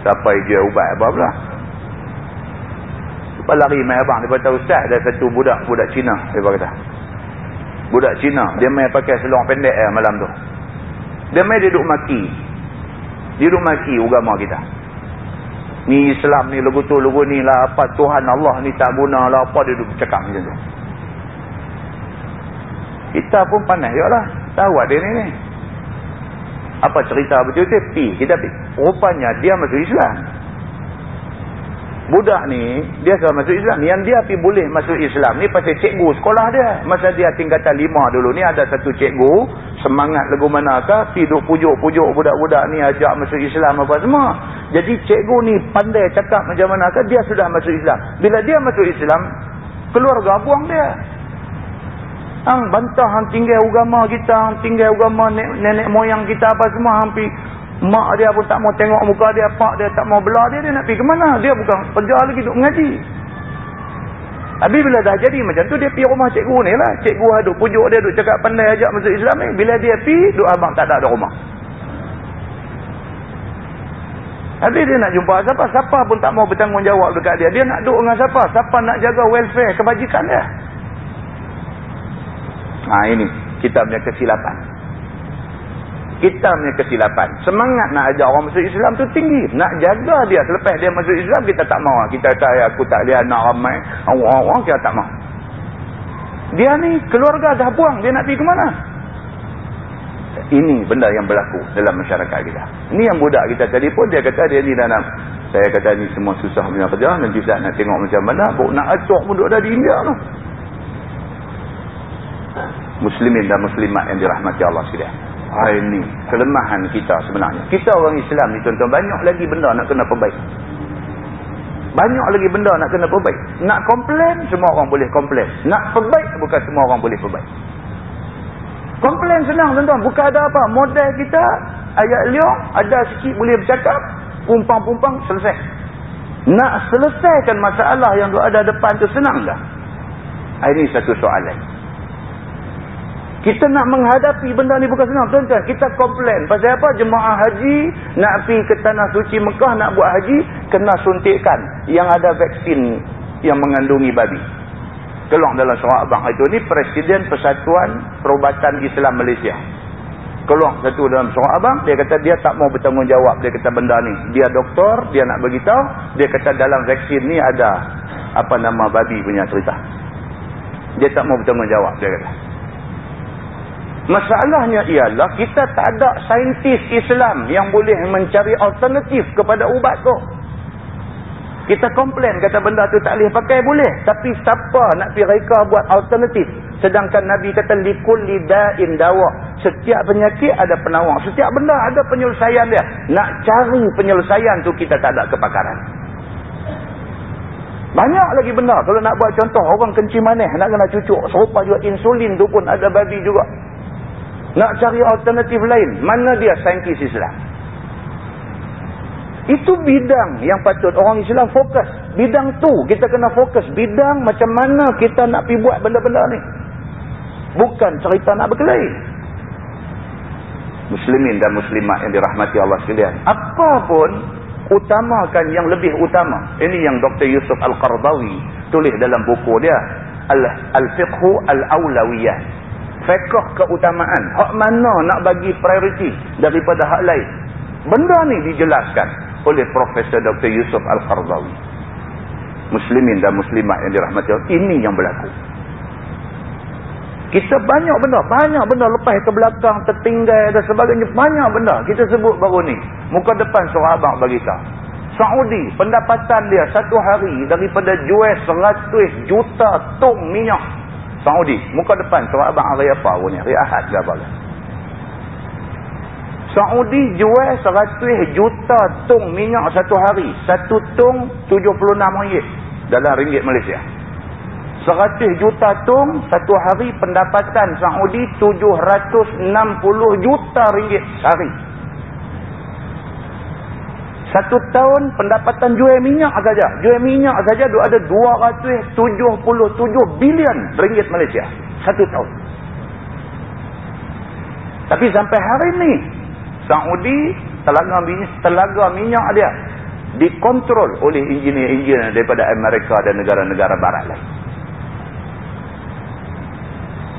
Sampai dia ubat apa pula. Lepas lari main abang, dia kata ustaz, ada satu budak, budak Cina. Dia kata, budak Cina dia main pakai seluar pendek eh, malam tu. Dia main dia duduk maki. Dia duduk maki agama kita. Ni Islam ni lagu tu lagu ni lah apa Tuhan Allah ni tak guna lah apa dia duduk cakap macam tu. Kita pun panas juga lah tahu ada ni ni. Apa cerita betul-betul? Pi kita pi. Rupanya dia masuk Islam budak ni dia sudah masuk Islam. Yang dia pergi boleh masuk Islam ni pasal cikgu sekolah dia. Masa dia tingkatan lima dulu ni ada satu cikgu semangat lagu manakah pergi duk pujuk-pujuk budak-budak ni ajak masuk Islam apa semua. Jadi cikgu ni pandai cakap macam manakah dia sudah masuk Islam. Bila dia masuk Islam keluarga buang dia. Hang bantah hang tinggal agama kita, hang tinggal agama nenek, nenek moyang kita apa semua hampir Mak dia pun tak mau tengok muka dia. Pak dia tak mau belah dia. Dia nak pergi ke mana? Dia bukan kerja lagi duduk mengaji. Habis bila dah jadi macam tu, dia pergi rumah cikgu ni lah. Cikgu ada pujuk dia, duk cakap pandai ajak masuk Islam ni. Bila dia pergi, duk abang tak ada ada rumah. Habis dia nak jumpa siapa? Siapa pun tak mau bertanggungjawab dekat dia. Dia nak duduk dengan siapa? Siapa nak jaga welfare, kebajikan dia? Ha ini, kita punya kesilapan. Kita punya kesilapan. Semangat nak ajak orang masuk Islam tu tinggi. Nak jaga dia. Selepas dia masuk Islam, kita tak mau. Kita kata, aku tak lihat anak ramai. Orang-orang kita tak mau. Dia ni, keluarga dah buang. Dia nak pergi ke mana? Ini benda yang berlaku dalam masyarakat kita. Ini yang budak kita tadi pun dia kata dia ni dah nak. Saya kata ni semua susah punya kerja. Nanti saya nak tengok macam mana. Buk nak acok pun duduk dah di India tu. Muslimin dan muslimat yang dirahmati Allah sekalian. Ah, ini kelemahan kita sebenarnya. Kita orang Islam ni tuan-tuan banyak lagi benda nak kena perbaik. Banyak lagi benda nak kena perbaik. Nak komplain, semua orang boleh komplain. Nak perbaik, bukan semua orang boleh perbaik. Komplain senang tuan-tuan. Bukan ada apa. Model kita, ayat liang, ada sikit boleh bercakap, pumpang-pumpang, selesai. Nak selesaikan masalah yang ada depan tu senang dah. Ini satu soalan. Kita nak menghadapi benda ni bukan senang. Tuan-tuan, kita komplain. Pasal apa? Jemaah haji nak pergi ke tanah suci Mekah nak buat haji, kena suntikkan yang ada vaksin yang mengandungi babi. Keluar dalam surat abang. Itu ni Presiden Persatuan Perubatan Islam Malaysia. Keluar satu dalam surat abang dia kata dia tak mau bertanggungjawab. Dia kata benda ni. Dia doktor dia nak beritahu. Dia kata dalam vaksin ni ada apa nama babi punya cerita. Dia tak mau bertanggungjawab dia kata masalahnya ialah kita tak ada saintis Islam yang boleh mencari alternatif kepada ubat tu kita komplain kata benda tu tak boleh pakai boleh. Tapi siapa nak pergi reka buat alternatif. Sedangkan Nabi kata likul lida'in dawa. Setiap penyakit ada penawar. Setiap benda ada penyelesaian dia. Nak cari penyelesaian tu kita tak ada kepakaran. Banyak lagi benda. Kalau nak buat contoh orang kencing manis nak kena cucuk. Serupa juga insulin tu pun ada babi juga. Nak cari alternatif lain. Mana dia saintis Islam? Itu bidang yang patut orang Islam fokus. Bidang tu kita kena fokus. Bidang macam mana kita nak pergi buat benda-benda ni. Bukan cerita nak berkelahi. Muslimin dan muslimat yang dirahmati Allah sekalian. Apa pun utamakan yang lebih utama. Ini yang Dr. Yusuf Al-Qardawi tulis dalam buku dia. Al-Fiqhu Al-Awlawiyah. Fiqh keutamaan. Hak mana nak bagi prioriti daripada hak lain. Benda ni dijelaskan oleh Profesor Dr. Yusuf Al-Qardawi. Muslimin dan muslimat yang dirahmati Allah. Ini yang berlaku. Kita banyak benda. Banyak benda lepas ke belakang, tertinggal dan sebagainya. Banyak benda. Kita sebut baru ni. Muka depan surah abang bagi kita. Saudi, pendapatan dia satu hari daripada jual 100 juta tong minyak. Saudi. Muka depan surah abang hari apa pun ni. Hari Ahad ke apa Saudi jual 100 juta tong minyak satu hari. Satu tong 76 ringgit dalam ringgit Malaysia. 100 juta tong satu hari pendapatan Saudi 760 juta ringgit sehari. Satu tahun pendapatan jual minyak saja. Jual minyak saja ada 277 bilion ringgit Malaysia. Satu tahun. Tapi sampai hari ini Saudi telaga telaga minyak dia dikontrol oleh engineer-engineer daripada Amerika dan negara-negara barat lain.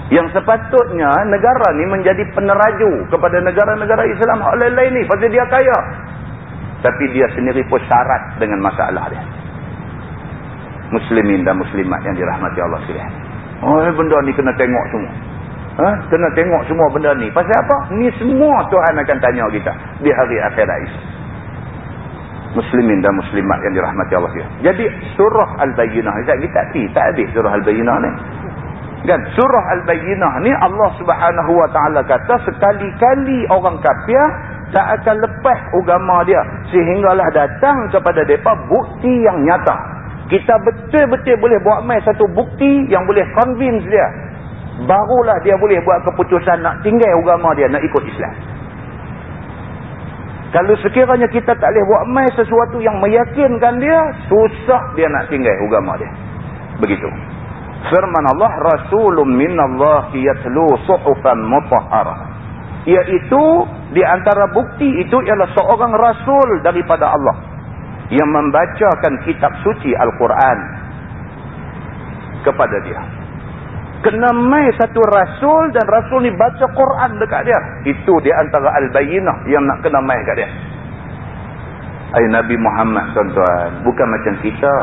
Yang sepatutnya negara ni menjadi peneraju kepada negara-negara Islam hak lain-lain ni pasal dia kaya. Tapi dia sendiri pun syarat dengan masalah dia. Muslimin dan muslimat yang dirahmati Allah sekalian. Oh, benda ni kena tengok semua. Ha? Kena tengok semua benda ni. Pasal apa? Ni semua Tuhan akan tanya kita di hari akhirat ini. Muslimin dan muslimat yang dirahmati Allah. Jadi surah Al-Bayyinah. Kita tak tak habis surah Al-Bayyinah ni. Kan? Surah Al-Bayyinah ni Allah ta'ala kata sekali-kali orang kafir tak akan lepas agama dia. Sehinggalah datang kepada mereka bukti yang nyata. Kita betul-betul boleh buat main satu bukti yang boleh convince dia. Barulah dia boleh buat keputusan nak tinggal agama dia nak ikut Islam. Kalau sekiranya kita tak boleh buat mai sesuatu yang meyakinkan dia susah dia nak tinggal agama dia. Begitu. Firman Allah rasulun minallahi yatlu suhufan mutahharah iaitu di antara bukti itu ialah seorang rasul daripada Allah yang membacakan kitab suci Al-Quran kepada dia. Kena mai satu rasul dan rasul ni baca Quran dekat dia. Itu di antara Al-Bayinah yang nak kena mai kat dia. Ay Nabi Muhammad tuan-tuan bukan macam kita.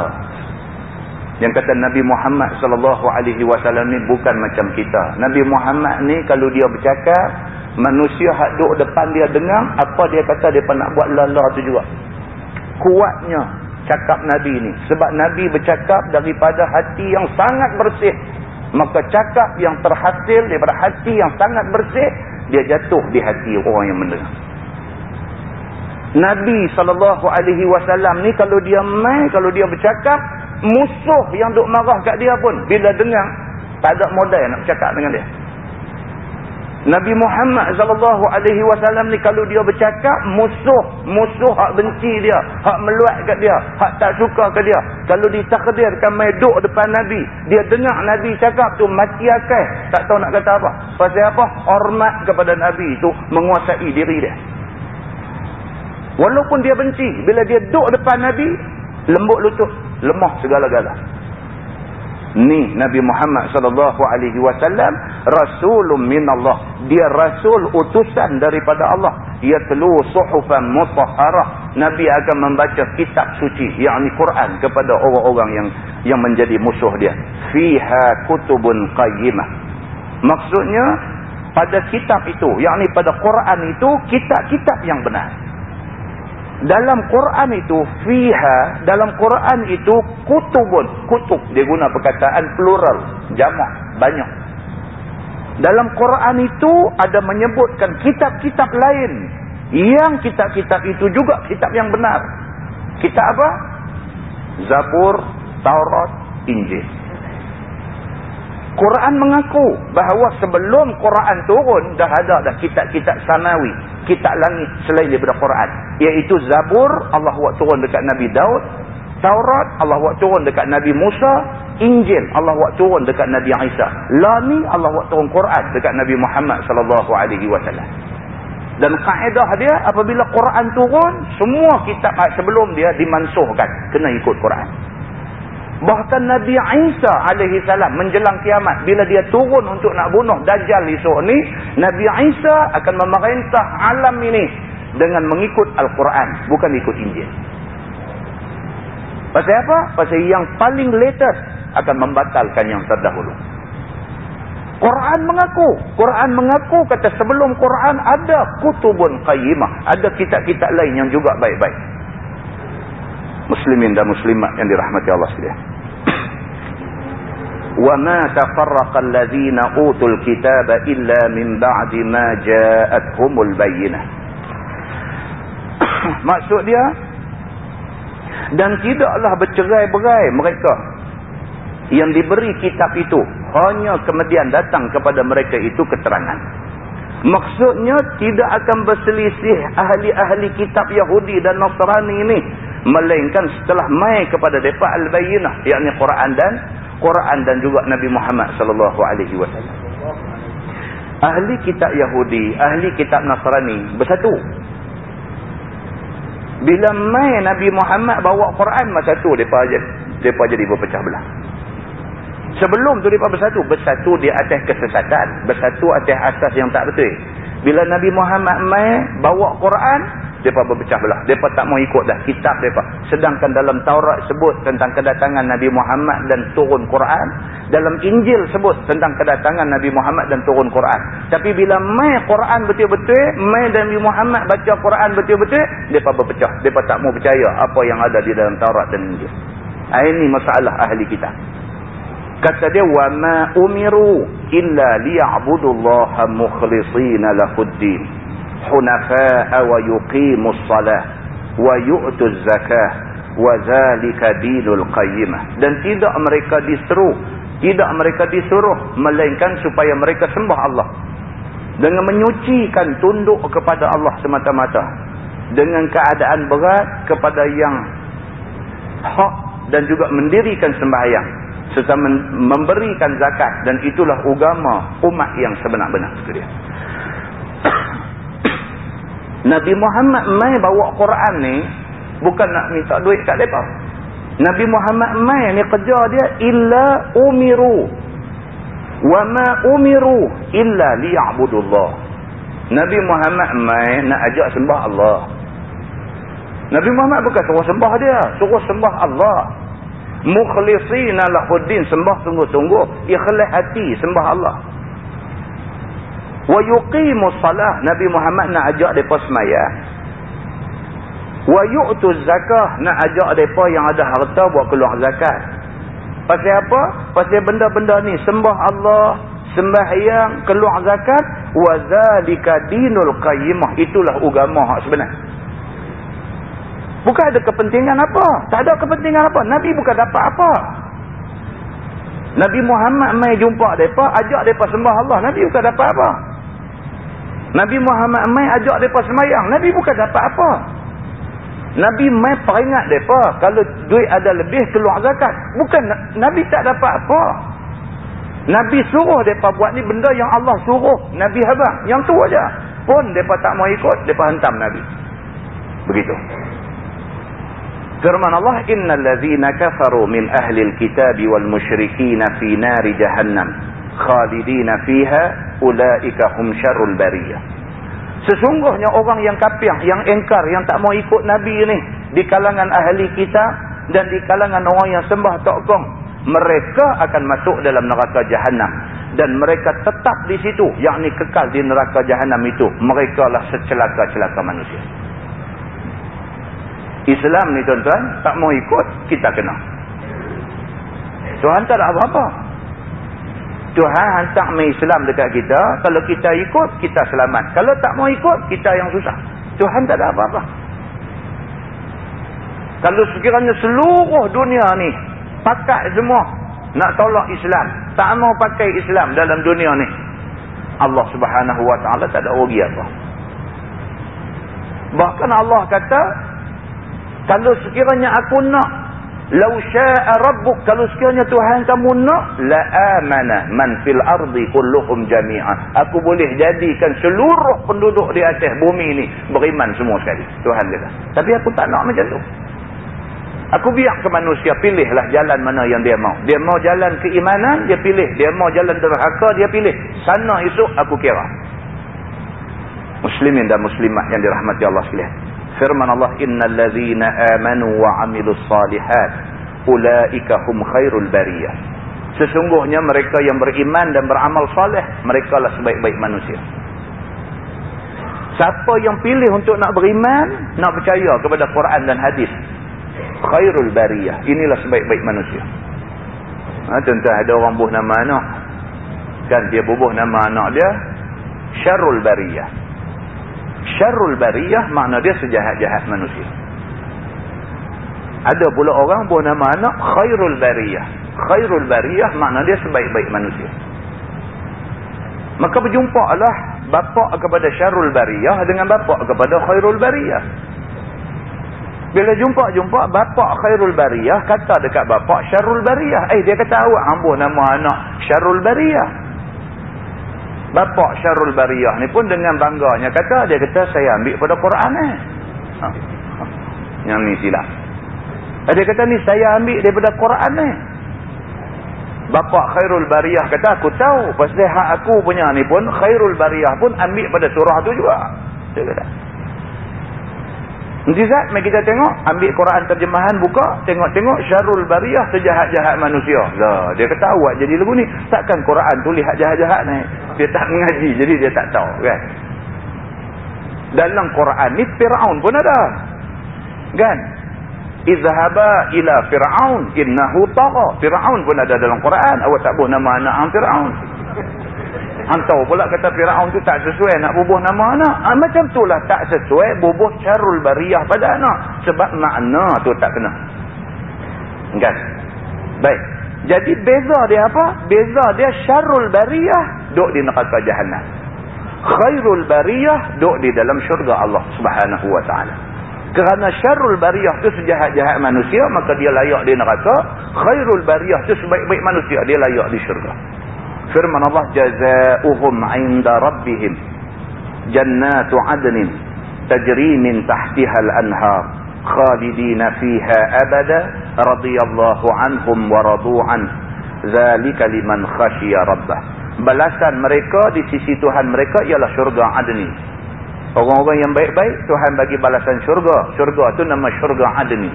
Yang kata Nabi Muhammad sallallahu alaihi wasallam ni bukan macam kita. Nabi Muhammad ni kalau dia bercakap, manusia hak duduk depan dia dengar, apa dia kata dia nak buat lala tu juga. Kuatnya cakap Nabi ni. Sebab Nabi bercakap daripada hati yang sangat bersih. Maka cakap yang terhasil daripada hati yang sangat bersih, dia jatuh di hati orang yang mendengar. Nabi SAW ni kalau dia main, kalau dia bercakap, musuh yang duk marah kat dia pun bila dengar tak ada modal nak bercakap dengan dia Nabi Muhammad sallallahu alaihi wasallam ni kalau dia bercakap musuh musuh hak benci dia hak meluat kat dia hak tak suka kat dia. Kalau ditakdirkan mai duk depan nabi dia dengar nabi cakap tu mati akal. Tak tahu nak kata apa. Pasal apa? Hormat kepada nabi tu menguasai diri dia. Walaupun dia benci bila dia duk depan nabi lembut lutut lemah segala-gala ni Nabi Muhammad sallallahu alaihi wasallam rasulun minallah. Dia rasul utusan daripada Allah. Dia telu suhufan mutahharah. Nabi akan membaca kitab suci yakni Quran kepada orang-orang yang yang menjadi musuh dia. Fiha kutubun qayyimah. Maksudnya pada kitab itu yakni pada Quran itu kitab-kitab yang benar dalam Quran itu fiha dalam Quran itu kutubun. Kutub dia guna perkataan plural. Jamak banyak. Dalam Quran itu ada menyebutkan kitab-kitab lain. Yang kitab-kitab itu juga kitab yang benar. Kitab apa? Zabur Taurat Injil Quran mengaku bahawa sebelum Quran turun dah ada dah kitab-kitab samawi, kitab langit selain daripada Quran, iaitu Zabur Allah buat turun dekat Nabi Daud, Taurat Allah buat turun dekat Nabi Musa, Injil Allah buat turun dekat Nabi Isa. Lani Allah buat turun Quran dekat Nabi Muhammad sallallahu alaihi wasallam. Dan kaedah dia apabila Quran turun, semua kitab sebelum dia dimansuhkan, kena ikut Quran. Bahkan Nabi Isa alaihi salam menjelang kiamat bila dia turun untuk nak bunuh dajjal esok ni, Nabi Isa akan memerintah alam ini dengan mengikut Al-Quran, bukan ikut Injil. Pasal apa? Pasal yang paling latest akan membatalkan yang terdahulu. Quran mengaku, Quran mengaku kata sebelum Quran ada kutubun qayyimah, ada kitab-kitab lain yang juga baik-baik muslimin dan muslimat yang dirahmati Allah sekalian. Wa ma tafarraqa alladhina utul kitaba illa min ba'di ma ja'atuhumul bayyinah. [COUGHS] Maksud dia dan tidaklah bercerai-berai mereka yang diberi kitab itu hanya kemudian datang kepada mereka itu keterangan. Maksudnya tidak akan berselisih ahli-ahli kitab Yahudi dan Nasrani ini melainkan setelah mai kepada depa al-bayyinah yakni Quran dan Quran dan juga Nabi Muhammad wasallam. Ahli kitab Yahudi, ahli kitab Nasrani bersatu. Bila mai Nabi Muhammad bawa Quran masa tu depa aja depa jadi berpecah belah. Sebelum tu depa bersatu, bersatu di atas kesesatan, bersatu atas asas yang tak betul. Bila Nabi Muhammad mai bawa Quran, mereka berpecah belah. Mereka tak mau ikut dah kitab mereka. Sedangkan dalam Taurat sebut tentang kedatangan Nabi Muhammad dan turun Quran. Dalam Injil sebut tentang kedatangan Nabi Muhammad dan turun Quran. Tapi bila mai Quran betul-betul, mai Nabi Muhammad baca Quran betul-betul, mereka berpecah. Mereka tak mau percaya apa yang ada di dalam Taurat dan Injil. Ini masalah ahli kita kata dia wa ma umiru illa liya'budullaha mukhlishina lahuddin. Hunafa'a wa yuqimus salah wa yu'tuz zakah wa zalika dinul qayyimah. Dan tidak mereka diseru tidak mereka disuruh melainkan supaya mereka sembah Allah. Dengan menyucikan tunduk kepada Allah semata-mata. Dengan keadaan berat kepada yang hak dan juga mendirikan sembahyang serta memberikan zakat dan itulah agama umat yang sebenar-benar itu dia [COUGHS] Nabi Muhammad mai bawa Quran ni bukan nak minta duit kat depa Nabi Muhammad mai ni kerja dia illa umiru. Wa ma umiru illa liya'budullah. Nabi Muhammad mai nak ajak sembah Allah. Nabi Muhammad bukan suruh sembah dia suruh sembah Allah mukhlisina lahuddin sembah sungguh-sungguh. Ikhlas hati sembah Allah. Wa yuqimu salah. Nabi Muhammad nak ajak depa sembahyang wa yu'tu zakah nak ajak depa yang ada harta buat keluar zakat. Pasal apa? Pasal benda-benda ni sembah Allah sembahyang keluar zakat. Wa zalika dinul qayyimah. Itulah agama hak sebenar bukan ada kepentingan apa tak ada kepentingan apa nabi bukan dapat apa Nabi Muhammad mai jumpa depa ajak depa sembah Allah nabi bukan dapat apa Nabi Muhammad mai ajak mereka semayang. Nabi bukan dapat apa. Nabi mai peringat mereka. Kalau duit ada lebih keluar zakat. Bukan Nabi tak dapat apa. Nabi suruh mereka buat ni benda yang Allah suruh. Nabi habang. Yang tu aja. Pun mereka tak mau ikut. Mereka hantam Nabi. Begitu. Firman Allah. Innal ladhina kafaru min ahlil kitabi wal musyrikina fi nari jahannam. Khalidina fiha ulaika hum syarrul bariyah sesungguhnya orang yang kafir yang engkar yang tak mau ikut nabi ni di kalangan ahli kita dan di kalangan orang yang sembah tokong mereka akan masuk dalam neraka jahanam dan mereka tetap di situ yakni kekal di neraka jahanam itu mereka lah secelaka-celaka manusia Islam ni tuan-tuan tak mau ikut kita kena Tuhan tak ada apa-apa Tuhan hantar mai Islam dekat kita. Kalau kita ikut, kita selamat. Kalau tak mau ikut, kita yang susah. Tuhan tak ada apa-apa. Kalau sekiranya seluruh dunia ni, pakat semua nak tolak Islam. Tak mau pakai Islam dalam dunia ni. Allah subhanahu wa ta'ala tak ada rugi apa. Bahkan Allah kata, kalau sekiranya aku nak Lau sya'a rabbuk kalau sekiranya Tuhan kamu nak la amana man fil ardi kulluhum jami'an. Aku boleh jadikan seluruh penduduk di atas bumi ini beriman semua sekali. Tuhan kata. Tapi aku tak nak macam tu. Aku biar ke manusia pilihlah jalan mana yang dia mau. Dia mau jalan keimanan, dia pilih. Dia mau jalan derhaka, dia pilih. Sana esok aku kira. Muslimin dan muslimat yang dirahmati Allah sekalian firman Allah innal ladzina amanu wa amilus salihat ulaika hum khairul bariyah. Sesungguhnya mereka yang beriman dan beramal soleh mereka lah sebaik-baik manusia. Siapa yang pilih untuk nak beriman nak percaya kepada Quran dan hadis khairul bariyah. Inilah sebaik-baik manusia. Ha, tentu ada orang buh nama anak. Kan dia bubuh nama anak dia syarul bariyah syarul bariyah makna dia sejahat-jahat manusia. Ada pula orang buat nama anak khairul bariyah. Khairul bariyah makna dia sebaik-baik manusia. Maka berjumpa lah bapa kepada syarul bariyah dengan bapa kepada khairul bariyah. Bila jumpa-jumpa bapa khairul bariyah kata dekat bapa syarul bariyah. Eh dia kata awak ambuh nama anak syarul bariyah Bapak Syarul Bariyah ni pun dengan bangganya kata, dia kata saya ambil pada Quran eh. Ha. Yang ni silap. Dia kata ni saya ambil daripada Quran eh. Bapak Khairul Bariyah kata aku tahu pasal hak aku punya ni pun Khairul Bariyah pun ambil pada surah tu juga. Dia kata. Mujizat mari kita tengok, ambil Quran terjemahan buka, tengok-tengok Syarul Bariyah sejahat-jahat manusia. Lah, dia kata awak jadi lagu ni, takkan Quran tu lihat jahat-jahat ni. Dia tak mengaji, jadi dia tak tahu kan. Dalam Quran ni Firaun pun ada. Kan? Izhaba ila Firaun innahu tagha. Firaun pun ada dalam Quran. Awak tak boleh nama anak Firaun. Hantau pula kata Fir'aun tu tak sesuai nak bubuh nama anak. Ha, macam tu lah tak sesuai bubuh syarul bariyah pada anak. Sebab makna tu tak kena. Kan? Baik. Jadi beza dia apa? Beza dia syarul bariyah duduk di neraka jahannam. Khairul bariyah duduk di dalam syurga Allah subhanahu wa ta'ala. Kerana syarul bariyah tu sejahat-jahat manusia, maka dia layak di neraka. Khairul bariyah tu sebaik-baik manusia, dia layak di syurga. Firman Allah, Jaza'uhum inda rabbihim. Jannatu adnin. Tajri min tahtihal anhar. Khalidina fiha abada. Radiyallahu anhum wa radu'an. Zalika liman khashiya rabbah. Balasan mereka di sisi Tuhan mereka ialah syurga adni. Orang-orang yang baik-baik, Tuhan bagi balasan syurga. Syurga tu nama syurga adni.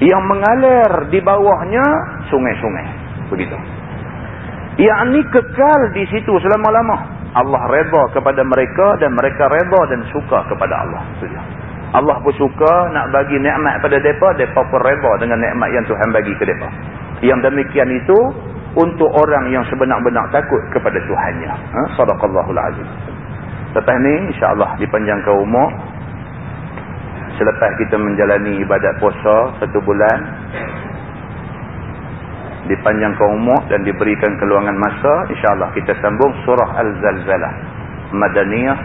Yang mengalir di bawahnya, sungai-sungai. Begitu. Yang ni kekal di situ selama-lama. Allah reda kepada mereka dan mereka reda dan suka kepada Allah. Allah pun suka nak bagi nikmat pada mereka, mereka pun reda dengan nikmat yang Tuhan bagi ke mereka. Yang demikian itu, untuk orang yang sebenar-benar takut kepada Tuhannya. Ha? Sadaqallahul azim. Lepas ni insyaAllah dipanjangkan umur. Selepas kita menjalani ibadat puasa satu bulan dipanjangkan umur dan diberikan keluangan masa insyaallah kita sambung surah al-zalzalah madaniyah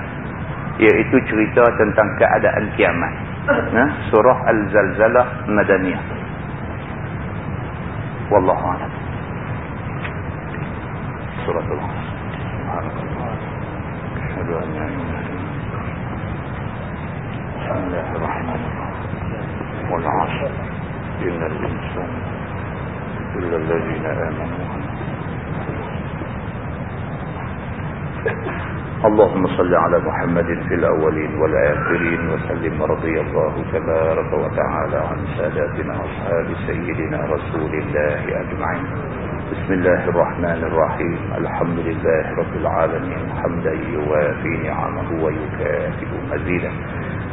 iaitu cerita tentang keadaan kiamat. Ha? surah al-zalzalah madaniyah. Wallahu a'lam. Surah al Alhamdulillah. الله الرحمن الرحيم إلا الذين آمنوا. اللهم صل على محمد في الأولين والآخرين وسلم رضي الله تبارك وتعالى عن ساداتنا أصحاب سيدنا رسول الله أجمعين. بسم الله الرحمن الرحيم. الحمد لله رب العالمين. حمدا يوافي نعمه ويكافئ مزيدا.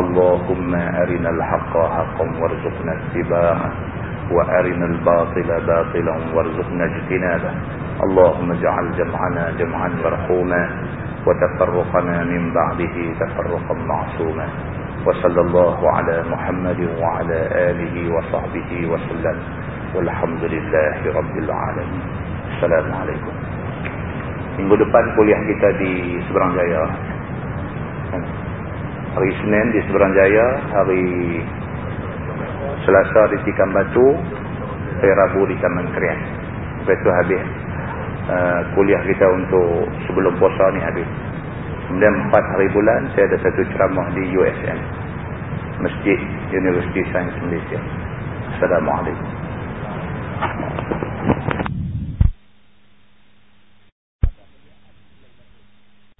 اللهم أرنا الحق حقا وارزقنا اتباعه وأرنا الباطل باطلا وارزقنا اجتنابه اللهم اجعل جمعنا جمعا مرحوما وتفرقنا من بعده تفرقا معصوما وصلى الله على محمد وعلى آله وصحبه وسلم والحمد لله رب العالمين Assalamualaikum. Minggu depan kuliah kita di Seberang Jaya. Hari Senin di Seberang Jaya, hari Selasa di Tikam Batu, hari Rabu di Taman Krian. Lepas itu habis uh, kuliah kita untuk sebelum puasa ni habis. Kemudian 4 hari bulan saya ada satu ceramah di USM. Masjid University Sains Malaysia. Assalamualaikum.